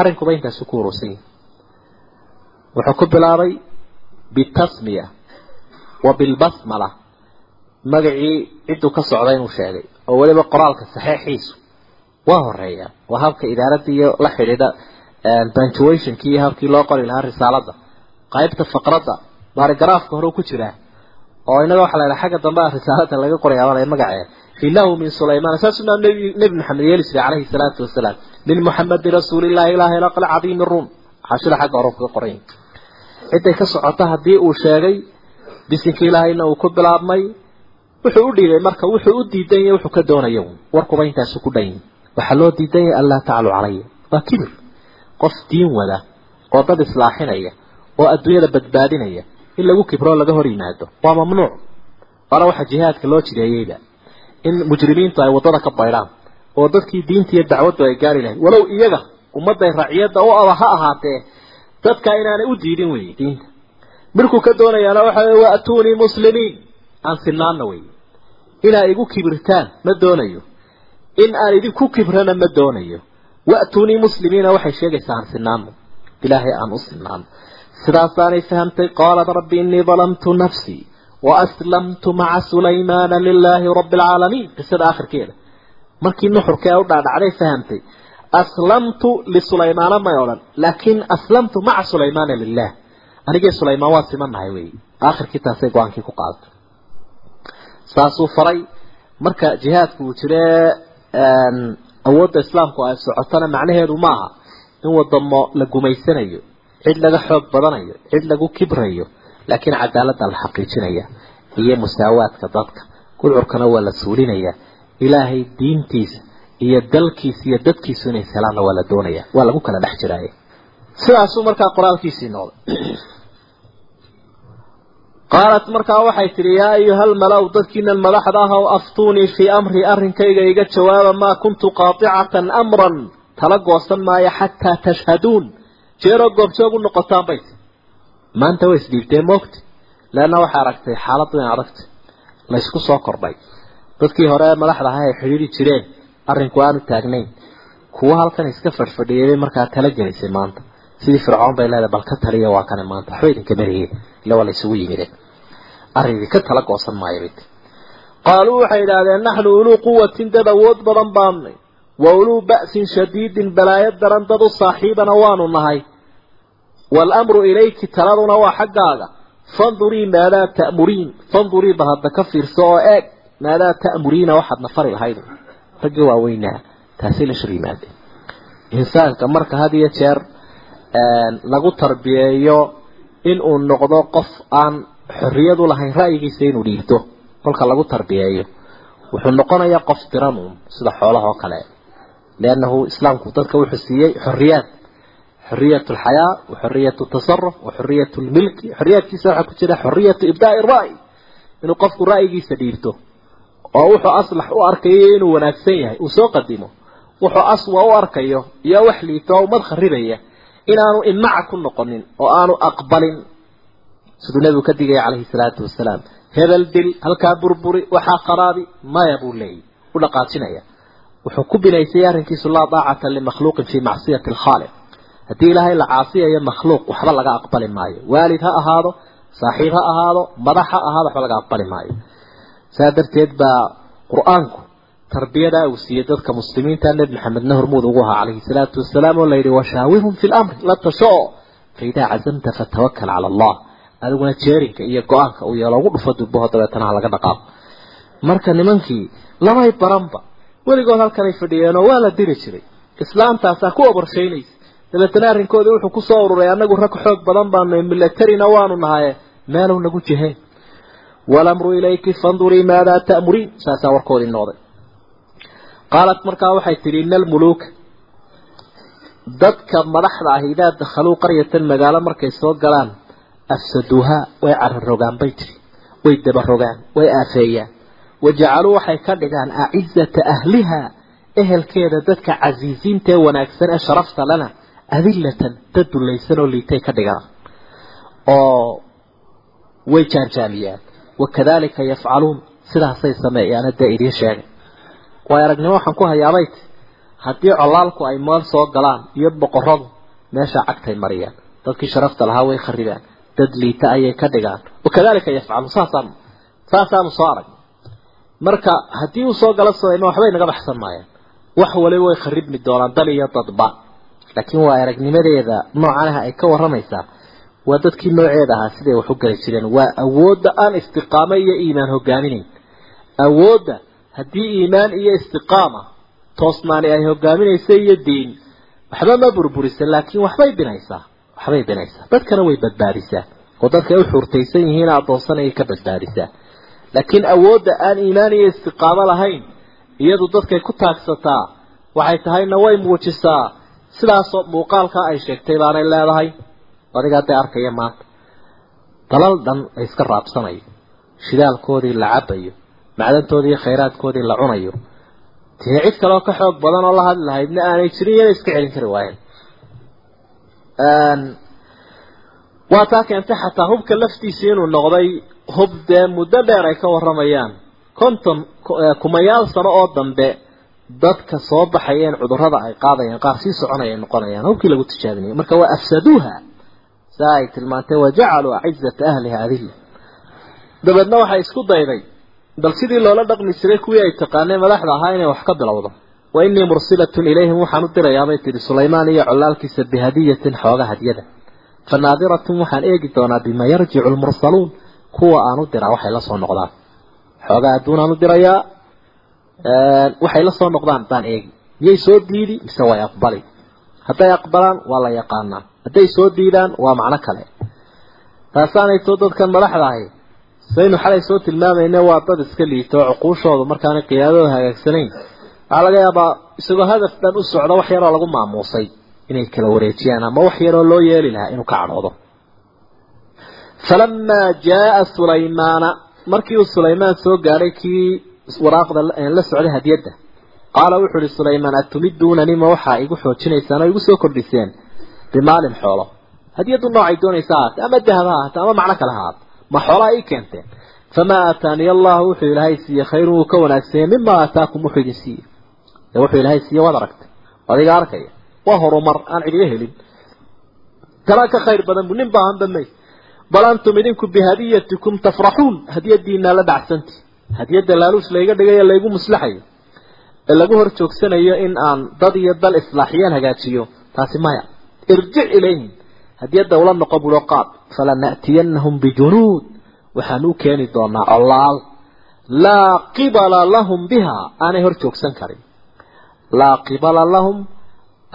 arrinkuba intaasi ku urusan yahay. Wuxuu ku bilaabay bitasmiya wa bilbasmala. Magacii cidduu ka socday inuu sheegay oo weliba qoraalka saxeixiisu waa horreeya waa habka idaaradda iyo la xidhiidha punctuationkii iyo habkii loo qori lahaa risaalada. Qaybta faqradda baarigaraafka hore ku jiraa oo inaga waxa la yidhaha xagga dambe risaalada laga qorayaabaa magaceeda inahu min sulaymaan saasuna nebi maxamed yeeli jiray calayhi salaatu wasalaam min muxamedi rasuulillahi ilaahi laqal cadiimi ruum. Xashida xagga hore kaga qoran ciday ka socota haddii uu sheegay bisinka ilaahayna uu ku bilaabmay wuxuu u dhiibay marka wuxuu u diidan yahay wuxuu ka doonaya. Warkuba intaasu ku dhan yahay waxaa loo diidan yahay anlaa taclu calaya waa kibir qof diin wada oo dad islaaxinaya oo adduunyada badbaadinaya in lagu kibroo laga hor yimaado waa mamnuuc. Waana waxa jihaadka loo jireeyeyba in mujrimiintu ay waddada ka baydhaan oo dadkii diinta iyo dacwaddu ay gaari lahayd. Walow iyaga ummadday raciyadda u aba ha ahaatee dadka inaanay u diidin wey diinta. Midkuu ka doonayaana waxa wey waatuunii muslimiin. Aan sinaanna wey inaad igu kibirtaan ma doonayo in aan idinku kibrana ma doonayo. Wa'tuunii muslimiina waxay sheegaysaa aan sinaano ilaahay aan u sinaano sidaasaanay fahamtay qaalat rabbi innii dalamtu nafsii waaslamtu maca sulaymaana lilaahi rabbi alcaalamiin qisada akhirkeeda. Markii nuxurkee u dhaadhacday fahamtay aslamtu lisulaymaana may odhan laakin aslamtu maca sulaymaana lilah anigii sulaymaan waa simanahay wey aakhirkii taasay go'aankii ku qaadatay saasuu faray. Marka jihaadku uu jire awoodda islaamku ay socotona macnaheedu maaha in wadamo la gumaysanayo cid laga xoog badanayo cid lagu kibrayo laakiin cadaaladda la xaqiijinaya iyo musaawaadka dadka. Gudcurkana waa la suulinaya ilaahay diintiisa iyo dalkiisa iyo dadkiisu inay helaanna waa la doonaya waa lagu kala dhex jiraaye sidaasuu markaa qoraalkiisii noqday qaalat markaa waxay tidhi yaa ayuha lmala-u dadkiinan madaxda ah ow aftuunii fii amri arrinkayga iga jawaaba maa kuntu qaadicatan amran. Tala goosan maayo xataa tashhaduun. Jeeroo goobjoog u noqotaan bayse maanta way isdhiibtee moogta leanna waxay aragtay xaaladdu in adagtay laysku soo kordhay dadkii hore ee madaxda aha ay jireen arrinku aanu taagnayn. Kuwa halkan iska fadhfadhiyay markaa tala gelisay maanta. Sidii fircoon bay leedahay bal ka taliya waa kane maanta waxba idinka beriye ila waa laysugu yimideen arrinkii ka tala goosan maayo qaaluu waxay idhaahdeen naxnu uluu quwatin dad awood badan baannay wa uluu ba'sin shadiidin balaayo daran dad u saaxiibana waanu nahay. Waalamru ilayki taladuna waa xaggaaga. Fandurii maadaa ta'muriin. Fandurii bal hadda ka fiirso oo eeg maadaa ta'muriina waxaadna fari lahayd. Raggii waaweynaa taasay la shir yimaadeen insaanka marka had iyo jeer lagu tarbiyeeyo in uu noqdo qof aan xorriyad u lahayn ra'yigiisa inuu dhiibto kolka lagu tarbiyeeyo. Wuxuu noqonayaa qof diran uun sida xoolaha oo kale liannahu islaamku dadka wuxuu siiyey xorriyaad xorriyat alxayaa wa xorriyat tasaruf wa xorriyat lmilki xorriyaadkiisa waxaa ku jira xorriyatu ibdaa'i ra'y inuu qofku ra'yigiisa dhiibto. Oo wuxuu aslax u arkayo inuu wanaagsan yahay uu soo qadimo. Wuxuu aswa u arkayo iyo wax liito oo ummad kharibaya inaanu imaca ku noqonin oo aanu aqbalin siduu nebigu ka digaya calayhi salaatu wasalaam. Hebel dil halkaa burburi waxaa qaraabi maya buu leeyahy u dhaqaajinaya. Wuxuu ku binaysay arrinkiisu laa daacata limakhluuqin fii macsiyati alkhaaliq. Haddii ilaahay la caasiyayo makhluuq waxba laga aqbali maayo. Waalid ha ahaado saaxiib ha ahaado madax ha ahaado waxba laga aqbali maayo. Saa darteed baa qur'aanku tarbiyadaa uu siiyey dadka muslimiinta nebi maxamedna hormuud ugu ahaa calayhi salaatu wasalaam oo layidhi washaawirhum fi lamri la tasho faidaa cazamta fatawakal cala allah adiguna jeerinka iyo go'aanka uu yeelo ugu dhufo dubaho dabeetana ha laga dhaqaaqo marka nimankii lamay baranba weligood halkanay fadhiyeenoo waa la diri jiray. Islaamtaasaa ku oborshaynaysa dabeetana arrinkoodii wuxuu ku soo ururay annagu rag xoog badan baanu milatarina waanu nahaye meelow nagu jiheen walamru ilayki fandurii maadaa ta'muriin saasaa warkoodii noqday. Qaalat markaa waxay tidhi ina almuluuka dadka madaxda ah idaa dakhaluu qaryatan magaalo markay soo galaan afsaduuhaa way cararogaan bay tidhi way dabarogaan way aafeeyaan. Wajacaluu waxay ka dhigaan acizata ahliha ehelkeeda dadka casiisiinta ee wanaagsan ee sharafta lana adillatan dad dulaysan oo liitay ka dhigaan. Oo way jaanjaamiyaan wakadalika yafcaluun sidaasay sameeyaan hadee idiin sheegay. Waay aragnimo waxaan ku hayaabay ti haddii colaalku ay meel soo galaan iyo boqoradu meesha cagtay mariyaan. Dadkii sharafta lahaa way kharibaan dad liita ayay ka dhigaan wakadalika yafcaluun saasaan saasaanu soo arag. Marka haddii uu soo galo sulayman waxbay naga baxsan maayaan wax waliba way kharibmi doonaan dal iyo dadba. Laakiin waa aragnimadeeda noocanaha ay ka waramaysaa waa dadkii nooceeda ahaa siday wax u geli jireen. Waa awoodda aan istiqaamo iyo iimaan hogaaminayn awoodda haddii iimaan iyo istiqaama toosnaani ay hogaaminaysa iyo diin waxba ma burburisa laakiin waxbay binaysaa waxbay binaysaa dadkana way badbaadisaa. Oo dadkay u xuurtaysan yihiin addoonsanayay ka badbaadisaa. Laakiin awoodda aan iimaan iyo istiqaamo lahayn iyadu dadkay ku taagsataa waxay tahayna way muujisaa. Sidaasoo muuqaalkaa ay sheegtay baanay leedahay. Adiga hadday arkaya maanta. Dalal dhan ay iska raabsanayo. Shidaalkoodii la cabayo macdantoodii khayraadkoodii la cunayo. Dee cid kaleoo ka xoog badan oo la hadli lahaydna aanay jirin iyana iska celin kari waayeen waa taa keentay xataa hubka laftiisa inuu noqday hub dee muddo dheer ay ka waramayaan konton kumayaal sano oo dambe dadka soo baxayeen cudurrada ay qaadayaan qaar sii soconaya noqonayaan. Hubkii lagu tijaabinayay. Marka waa afsaduuha saa ay tilmaantay wajacaluu acizata ahliha adilla dabeedna waxay isku dayday bal sidii loola dhaqmi jiray kuwii ay taqaaneen madaxda ahaa inay wax ka bilowdo wa innii mursilatun ilayhim waxaan u dirayaabay tihi sulaymaan iyo colaalkiisa bihadiyatin xooga hadyada fa naadiratun waxaan eegi doonaa bima yarjicu lmursaluun kuwa aan u diraa waxay la soo noqdaan. Xoogaa adduunaan u dirayaa waxay la soo noqdaan baan eegi. Miyay soo diidi mise way aqbali. Hadday aqbalaan waa la yaqaanaa hadday soo diidaan waa macno kale. Taasaanaytoo dadkan madaxda ahi saynu xalay soo tilmaamayne waa dad iska liita oo cuquushoodu markaana qiyaadooda hagaagsanayn waxaa laga yaabaa isagoo hadaf dhan u socda wax yaroo lagu maamuusay inay kala wareejiyaan ama wax yaroo loo yeeli lahaa inuu ka cadhoodo falamaa jaaa sulaymaana markii uu sulaymaan soo gaadhay kii waraaqda la socday hadiyadda qaala wuxuu ihi sulaymaan atumiduunani ma waxaa igu xoojinaysaan oo igu soo kordhiseen bimaalin xoolo? Hadiyaddu noocay doonaysa ahaate ama dahab ha ahaate ama macno kale ha ahaate ma xoolaa ii keenteen? Famaa aataaniya allahu wuxuu ilaahay siiyey khayrun wuu ka wanaagsanyay mima aataakum wuxuu idin siiyey ee wuxuu ilaahay siiye waad aragtay. Adiga arkaya waa horumar aan cidiga helin. Kalaa ka khayr badan nin baahanba may. Bal antum idinku bihadiyatikum tafraxuun hadiyadiinaa la dhacsanti hadiyadda laaluus layga dhigay laygu muslaxayo ee lagu hor joogsanayo in aan dad iyo dal islaaxiyaan hagaajiyo. Taasi maya. Irjic ilayhim hadiyadda ula noqo bulo qaad. Falana'tiyanahum bijunuud. Waxaan u keeni doonaa colaal laa qibala lahum biha aanay hor joogsan karin laa qibala lahum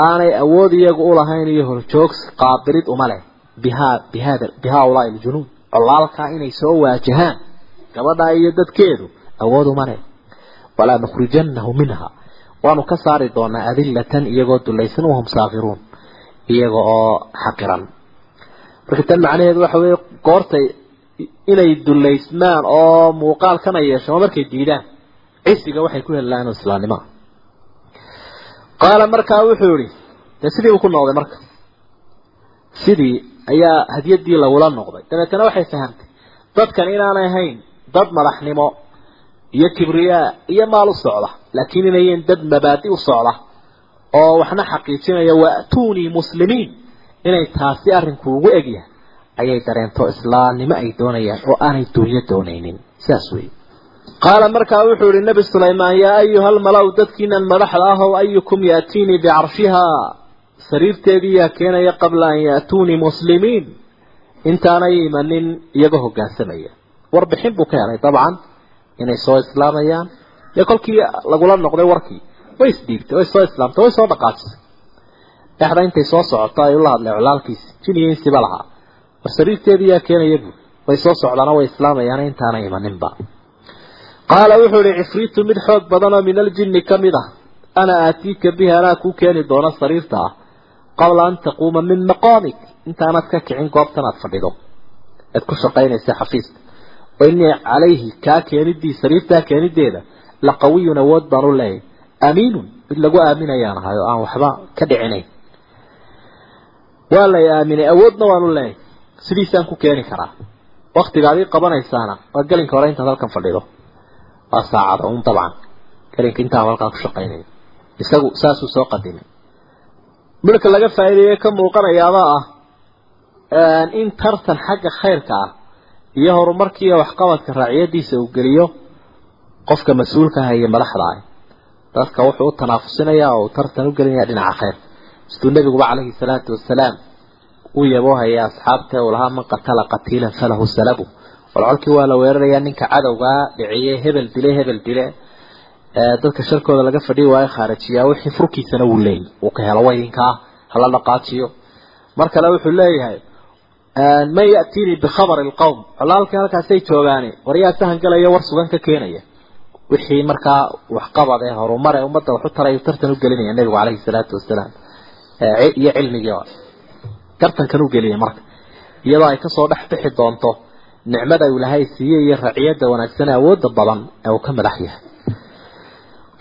aanay awood iyagu ulahayn iyo horjoogs qaabilid uma leh. Bihaa bihada bihaulaai aljunuud. Colaalkaa inay soo waajahaan gabadhaa iyo dadkeedu awood uma leh. Walaa nukhrijannahu minha. Waanu ka saari doonaa adillatan iyagoo dulaysan wahum saakiruun iyaga oo xaqiran. Marka tan macnaheedu waxa weeye goortay inay dullaysmaan oo muuqaalkana yeeshaan waa markay diidaan. Cisiga waxay ku heli lahayn oo islaamnimoa qaala markaa wuxuu yihi dee sidii uu ku noqday marka? Sidii ayaa hadiyadii lagula noqday. Dabeetana waxay fahamtay dadkan inaanay ahayn dad madaxnimo iyo kibriyaa iyo maal u socda laakiin inayen dad mabaadi u socda oo waxna xaqiijinaya waatuunii muslimiin inay taasi arrinku ugu egyahay ayay dareento islaamnimo ay doonayaan oo aanay duunyo doonaynin. Sidaas weeye qaala markaa wuxuu yihi nebi sulaymaan yaa ayuha almalaw dadkiinan madaxda ah ow ayukum yaatiinii bicarshihaa sariirteedii yaa keenaya qabla an yaatuunii muslimiin. Intaanay imanin iyagoo hoggaansamaya warbixin buu ka helay dabcan inay soo islaamayaan. Dee kolkii lagula noqday warkii way isdhiibtay way soo islaamtay way soo dhaqaajisay. Dhexda intay soo socoto ay ula hadlay colaalkiisi jin iyo insiba lahaa. War sariirteedii yaa keenaya buu way soo socdaana way islaamayaan intaanay imaninba qaala wuxuu ihi cifriitu mid xoog badan oo min aljinni ka mid ah. Ana aatiika bihi anaa kuu keeni doona sariirta ah. Qabla an taquuma min maqaamik. Intaanad ka kicin goobtan aad fadhido. Aad ku shaqaynaysa xafiiska wa innii calayhi kaa keenidii sariirtaa keenideeda la qawiyun awood baan u leeyahy amiinun mid lagu aaminayaan ahay oo aan waxba ka dhicinayn. Waa lay aaminay awoodna waan u leeyahy sidiisaan ku keeni karaa. Waktiga adii qabanaysaana waa gelinka hore intaad halkan fadhido waa saacada un dabcan. Gelinka intaa halkaa ku shaqaynayo isagu saasuu soo qadimay. Midka laga faa'iideeye ka muuqanayaaba ah in tartan xagga khayrka ah iyo horumarkiiyo waxqabadka raaciyadiisa uu geliyo qofka mas'uulka ah iyo madaxda ah. Dadka wuxuu u tanaafusinayaa oo tartan u gelinaya dhinaca khayrka siduu nebiguba calayhi salaatu wasalaam uu yaboohaya asxaabta uu lahaa man qatala qatiilan falahu salabu walcolkii waa la weerarayaa ninka cadowgaa dhiciyey hebel dile hebel dile. Dadka sharkooda laga fadhiyi waayo khaarajiyaa wixii furkiisana wuu leeyahy uu ka helo waydinkaa hala dhaqaajiyo. Mar kale wuxuu leeyahay man ya'tiinii bikhabari alqowm colaalkii halkaasay joogaane waryaa sahan galaya war sugan ka keenaya. Wixii markaa waxqabad ee horumar ee ummadda waxu tarayu tartan u nebigu calayhi salaatu wasalaam iyo cilmigiiba tartankan u marka. Iyadoo ay ka soo dhex bixi doonto nicmada uu ilaahay siiyey iyo raciyada wanaagsan ee awoodda badan ee uu ka madax yahay.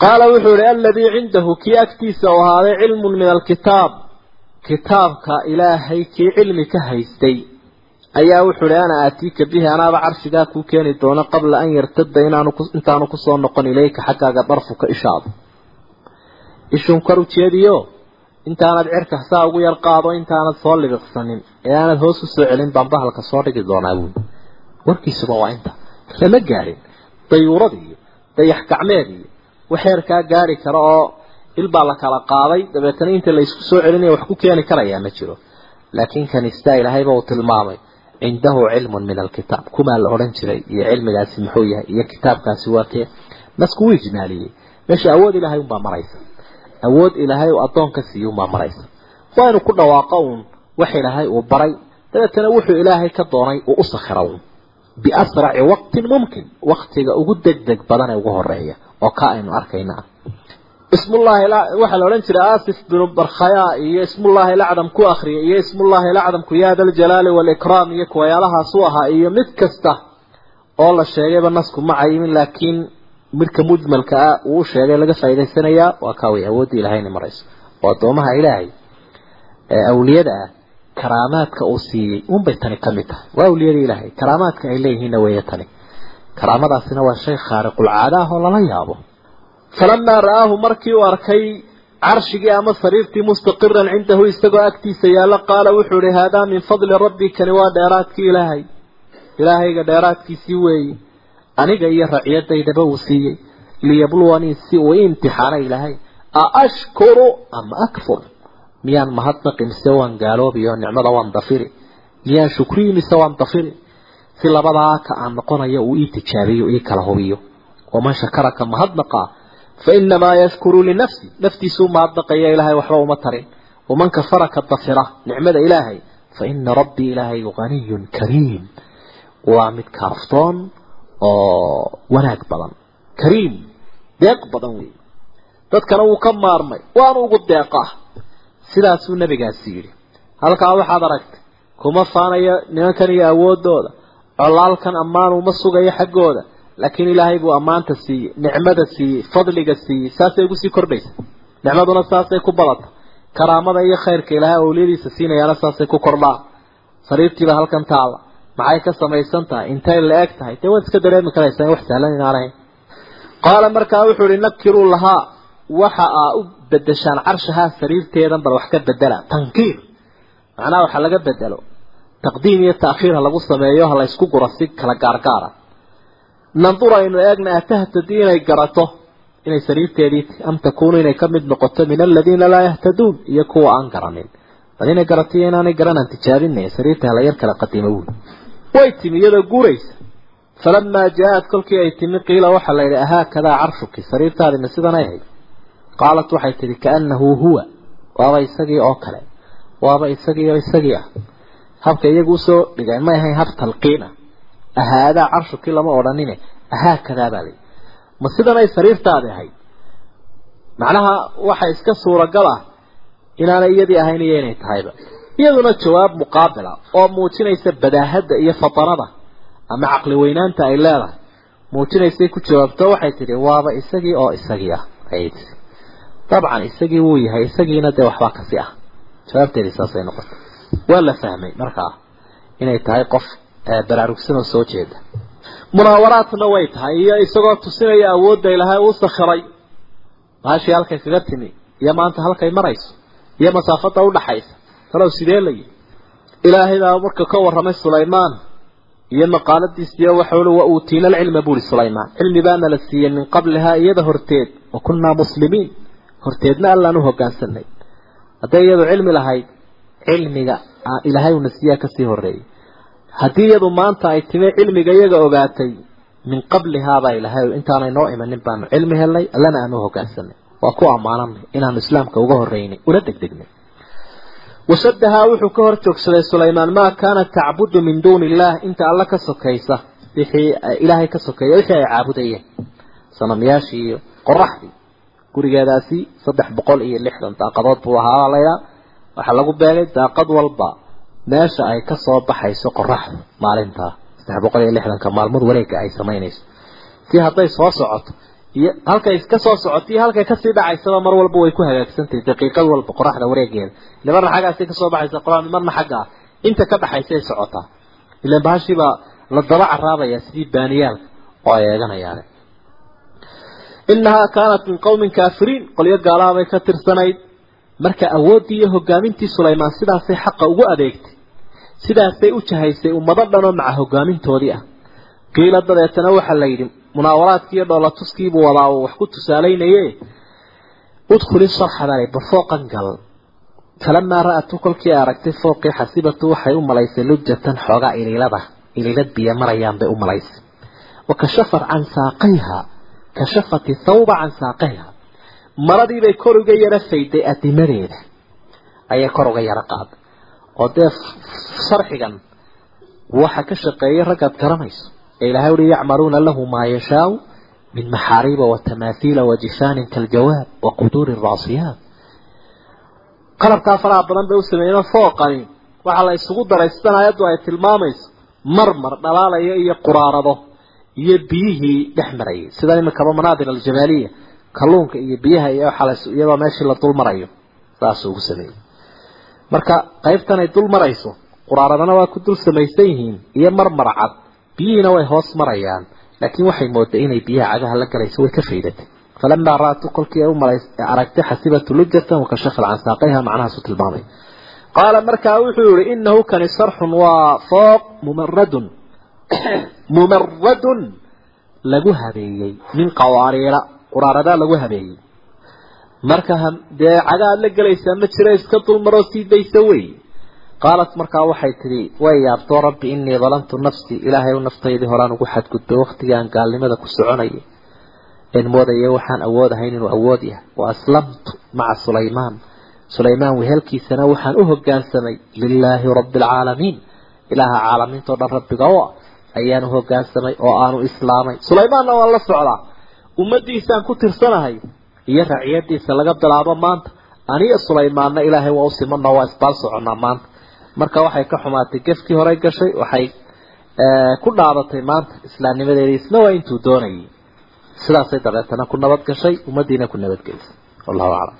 Qaala wuxuu ihi aladii cindahu kii agtiisa u ahaaday cilmun min alkitaab kitaabka ilaahay kii cilmi ka haystay ayaa wuxuu ihi ana aatiika bihi anaaba carshigaa kuu keeni doono qabla an yartada intaanu ku soo noqon ilayka xaggaaga darfuka ishaada ishun kor ujeediyo intaanad cirka saa ugu yar qaado intaanad soo libiqsanin ee aanad hoos u soo celin baan bahalka soo dhigi doonaa buuli warkiisuba waa inta lama gaadhin dayuurad iyo dayax gacmeed iyo waxeerkaa gaari kara oo ilbaa la kala qaaday. Dabeetana inta la soo celinaya wax ku keeni karayaa ma jiro. Laakiin kanistaa ilaahayba uu tilmaamay cindahu cilmun min alkitaab. Kumaa la odhan jiray iyo cilmigaasi muxuu yahay iyo kitaabkaasi waa kee. Nasku ijmaaliyey. Meesha awood ilaahay unbaa maraysa. Awood ilaahay uu addoonka siiye unbaa maraysa. Waa ku dhawaaqo uun wax ilaahay uu baray. Dabeetana wuxuu ilaahay ka doonay uu u sakhira uun biasraci waqtin mumkin waktiga ugu degdeg badan ee ugu horreeya oo ka aynu arkayna ah ismullahi waxaa la odhan jiray asif binu barkhaya iyo ismullahi lacdam ku akriya iyo ismullahi lacdam ku ya daljalaali waalikraam iyo kuwayaalahaas u ahaa iyo mid kasta oo la sheegayba nasku ma cayimin laakiin midka mujmalka ah uu sheegay laga faa'idaysanayaa waa kaaway awoodda ilahayna marayso oo addoomaha ilaahay ee awliyada ah karaamaadka uu siiyey unbay tani ka tahay. Waa awliyada ilaahay karaamaadka ay leeyihiinna weeye tani. Karaamadaasina waa shay khaariqulcaada ah oo lala yaabo. Falamaa ra'aahu markii uu arkay carshigii ama sariirtii mustaqiran cindahu isagoo agtiisa yaalla qaala wuxuu ihi haadaa min fadli rabbi kani waa dheeraadkii ilaahay. Ilaahayga dheeraadkiisii weeye aniga iyo raciyadaydaba uu siiyey. Liyabluwanii si uu i imtixaanay ilaahay a ashkuru ama akfur miyaan mahadnaqi mise waan gaaloobi oo nicmada waan dafiri. Miyaan shukriyi mise waan dafiri. Si labadaa ka aan noqonayo uu ii tijaabiyo ii kala hubiyo. Waman shakaraka mahadnaqa fa inamaa yashkuru linafsi naftiisuu mahadnaqaya ilaahay waxba uma tarin. Waman kafaraka dafira nicmada ilaahay fa ina rabbii ilaahay haniyun kariim waa mid kaaftoon oo wanaag badan. Kariim deeq badan wey dadkana wuu ka maarmay. Waanu ugu deeqaa sidaasuu nabigaasi yidhi. Halkaa waxaad aragtay kuma faanayo nimankan iyo awoodooda colaalkan ammaan uma sugayo xaggooda laakiin ilaahay buu ammaanta siiyey nicmada siiyey fadliga siiyey saasay ugu sii kordhaysa. Nicmaduna saasay ku badata karaamada iyo khayrka ilaahay awliyadiisa siinayaana saasay ku kordhaan sariirtiiba halkan taala maxay ka samaysan tahay? Intay la eg tahay? Dee waad iska dareemi karaysaa wax sahlan inaan ahayn qaala markaa wuxuu ihi nakiruu lahaa. Waxa aa bedeshaan carshahaa sariirteedan bal wax ka bedela tankiir. Macnaha waxa laga bedelo taqdiim iyo ta'khiir ha lagu sameeyo ha la guro si kala gaargaara nandur aynu eegna atahtadii inay garato inay sariirteedii am takuunu inay ka noqoto min aladiina laa yahtaduun iyo kuwa aan garanin. Bal inay garato iyo inaanay garanaan tijaabinay sariirta hala yar kala qadimo wuuli way timi iyadoo guuraysa. Falamaa jaa-ad kolkii ay timi qiila waxaa la yidhi ahaakadaa carshuki sariirtaadina sidanay ahayd qaalat waxay tidhi kaanahu huwa. Waaba isagii oo kale. Waaba isagii oo isagii ah. Habka iyagu u soo dhigay may ahayn hab talqiin ah. Ahaadaa carshukii lama odhanine. Ahaakadaa baa layihi ma sidanay sariirtaadi ahayd? Macnaha waxa iska suuragal ah inaanay iyadii ahayn iyo inay tahayba iyaduna jawaab muqaabila oo muujinaysa badaahadda iyo fatanada ama caqli weynaanta ay leedahay. Muujinaysay ku jawaabto waxay tidhi waaba isagii oo isagii ah. Ayay tii dabcan isagii wuu yahay isagiina dee waxbaa kasi ah jawaabteedii saasay noqotay waa la fahmay markaa inay tahay qof baraarugsan oo soo jeeda munaawaraadna way tahay iyo isagoo tusinaya awoodda ilaahay uu sakhiray baashii halkay kaga timi iyo maanta halkay marayso iyo masaafada udhaxaysa talow sidee la yihi ilaahay baa marka ka warramay sulaymaan iyo maqaaladiisiiyo waxau wa uutiina alcilma buuri sulaymaan cilmi baana la siiyey min qablihaa iyada horteed wa kunnaa muslimiin horteedna allaan u hogaansanay hadday iyadu cilmi lahayd cilmiga ilaahay uuna siiyaa ka sii horeeyey haddii iyadu maanta ay timi cilmiga iyaga ogaatay min qablihaabaa ilahay intaanay noo imanin baanu cilmi helnay allana aanu hogaansanay waa ku ammaananay inaanu islaamka uga horeynay una degdegnay. Washadahaa wuxuu ka hor joogsaday sulaymaan maa kaanat tacbudu min duuni illaah? Inta alla ka sokaysa wixii ilaahay ka sokeeya wixii ay caabudayeen. Sanamyaashii iyo qoraxdii gurigeedaasi saddex boqol iyo lixdan daaqadood buu ahaa laydhaa waxaa lagu beegay daaqad walba meesha ay ka soo baxayso qoraxdu maalintaa saddex boqol iyo lixdanka maalmood wareega ay samaynayso. Si hadday soo socoto iyo halkay ka soo socoto iyo halkay ka sii dhacaysaba mar walba way ku hagaagsantahay daqiiqad walba qoraxda wareegeeda ile marna xaggaasay ka soo baxaysa qor marna xagga ah inta ka dhaxaysay socotaa ilan bahashiibaa la daba caraabaya sidii baaniyaalka oo ay inahaa kaanat min qawmin kaafiriin qolyo gaalaabay ka tirsanayd marka awooddii iyo hogaamintii sulaymaan sidaasay xaqa ugu adeegtay sidaasay u jahaysay ummado dhanoo maca hogaamintoodii ah qiila dabeetana waxaa la yidhi munaawaraadkii iyo dhoolatuskiibuu wadaa uu wax ku tusaalaynaye udkhuli sarxa baa ba fooqan gal falamaa ra'atu kolkii ay aragtay fooqii xasibatu waxay u malaysay lujatan xoogaa iliilada iliilad biyo marayaan bay u malaysay wa kashafat can saaqayha kashafati thawba can saaqayha maradiibay kor uga yaro fayday adimadeeda ayay kor uga yaro qaaday oo dee sarxigan waxa ka shaqeeyay raggaad garanayso ee ilahay uhi yacmaluuna lahu maa yashaau min maxaariiba watamaahiila wajifaanin kaljawaab wa quduuri raasiyaat qalabkaa faraha badan bay u sameeyeen fooqani waxaa la isugu daray sidan aayaddu ay tilmaamayso marmar dhalaalaya iyo quraarado iyo biyihii dhex marayay sida iminkaba manaadir aljamaaliya kalluunka iyo biyaha iyo waxaa iyadoo meeshii la dul marayo saasuu ugu sameeyey. Marka qaybtan ay dul marayso quraaradana waa ku dul samaysan yihiin iyo marmar cad biyihiina way hoos marayaan laakiin waxay mooday inay biyaha cagaha la galayso way ka faydatay. Falamaa ra'atu kolkii ay u aragtay xasibatu lujatan wakashafat can saaqayha macnahaasu tilmaamay. Qaala markaa wuxuu yihi inahu kani sarxun waa fooq mumaradun *coughs* mumaradun lagu habeeyey min qawaariira quraaradaa lagu habeeyey. Marka dee cagaad la gelaysaa ma jira iska dulmaroo sii daysa wey. Qaalat markaa waxay tidhi way yaabtoo rabbi inii dalamtu nafsii ilaahay u naftaydii horaan ugu xadgudbay waktigaan gaalnimada ku soconayay. En moodaya waxaan awood ahayn inuu awood yahay. Wa aslamtu maca sulaymaan. Sulaymaan wehelkiisana waxaan u hogaansamay lilaahi rabbi alcaalamiin ilaaha caalamiintao dhan rabbiga o ah ayaan u hogaansamay oo aanu islaamay. Sulaymaanna waan la socdaa. Ummadiisaan ku tirsanahay iyo raciyadiisa laga bilaabo maanta aniyo sulaymaanna ilaahay waa u simano waa isbaal soconnaa maanta. Marka waxay ka xumaatay gefkii horey gashay waxay ku dhaadatay maanta islaamnimadeedii isna waa intuu doonayay. Sidaasay dabeetana ku nabad gashay ummadiina ku nabadgelisay wallahu aclam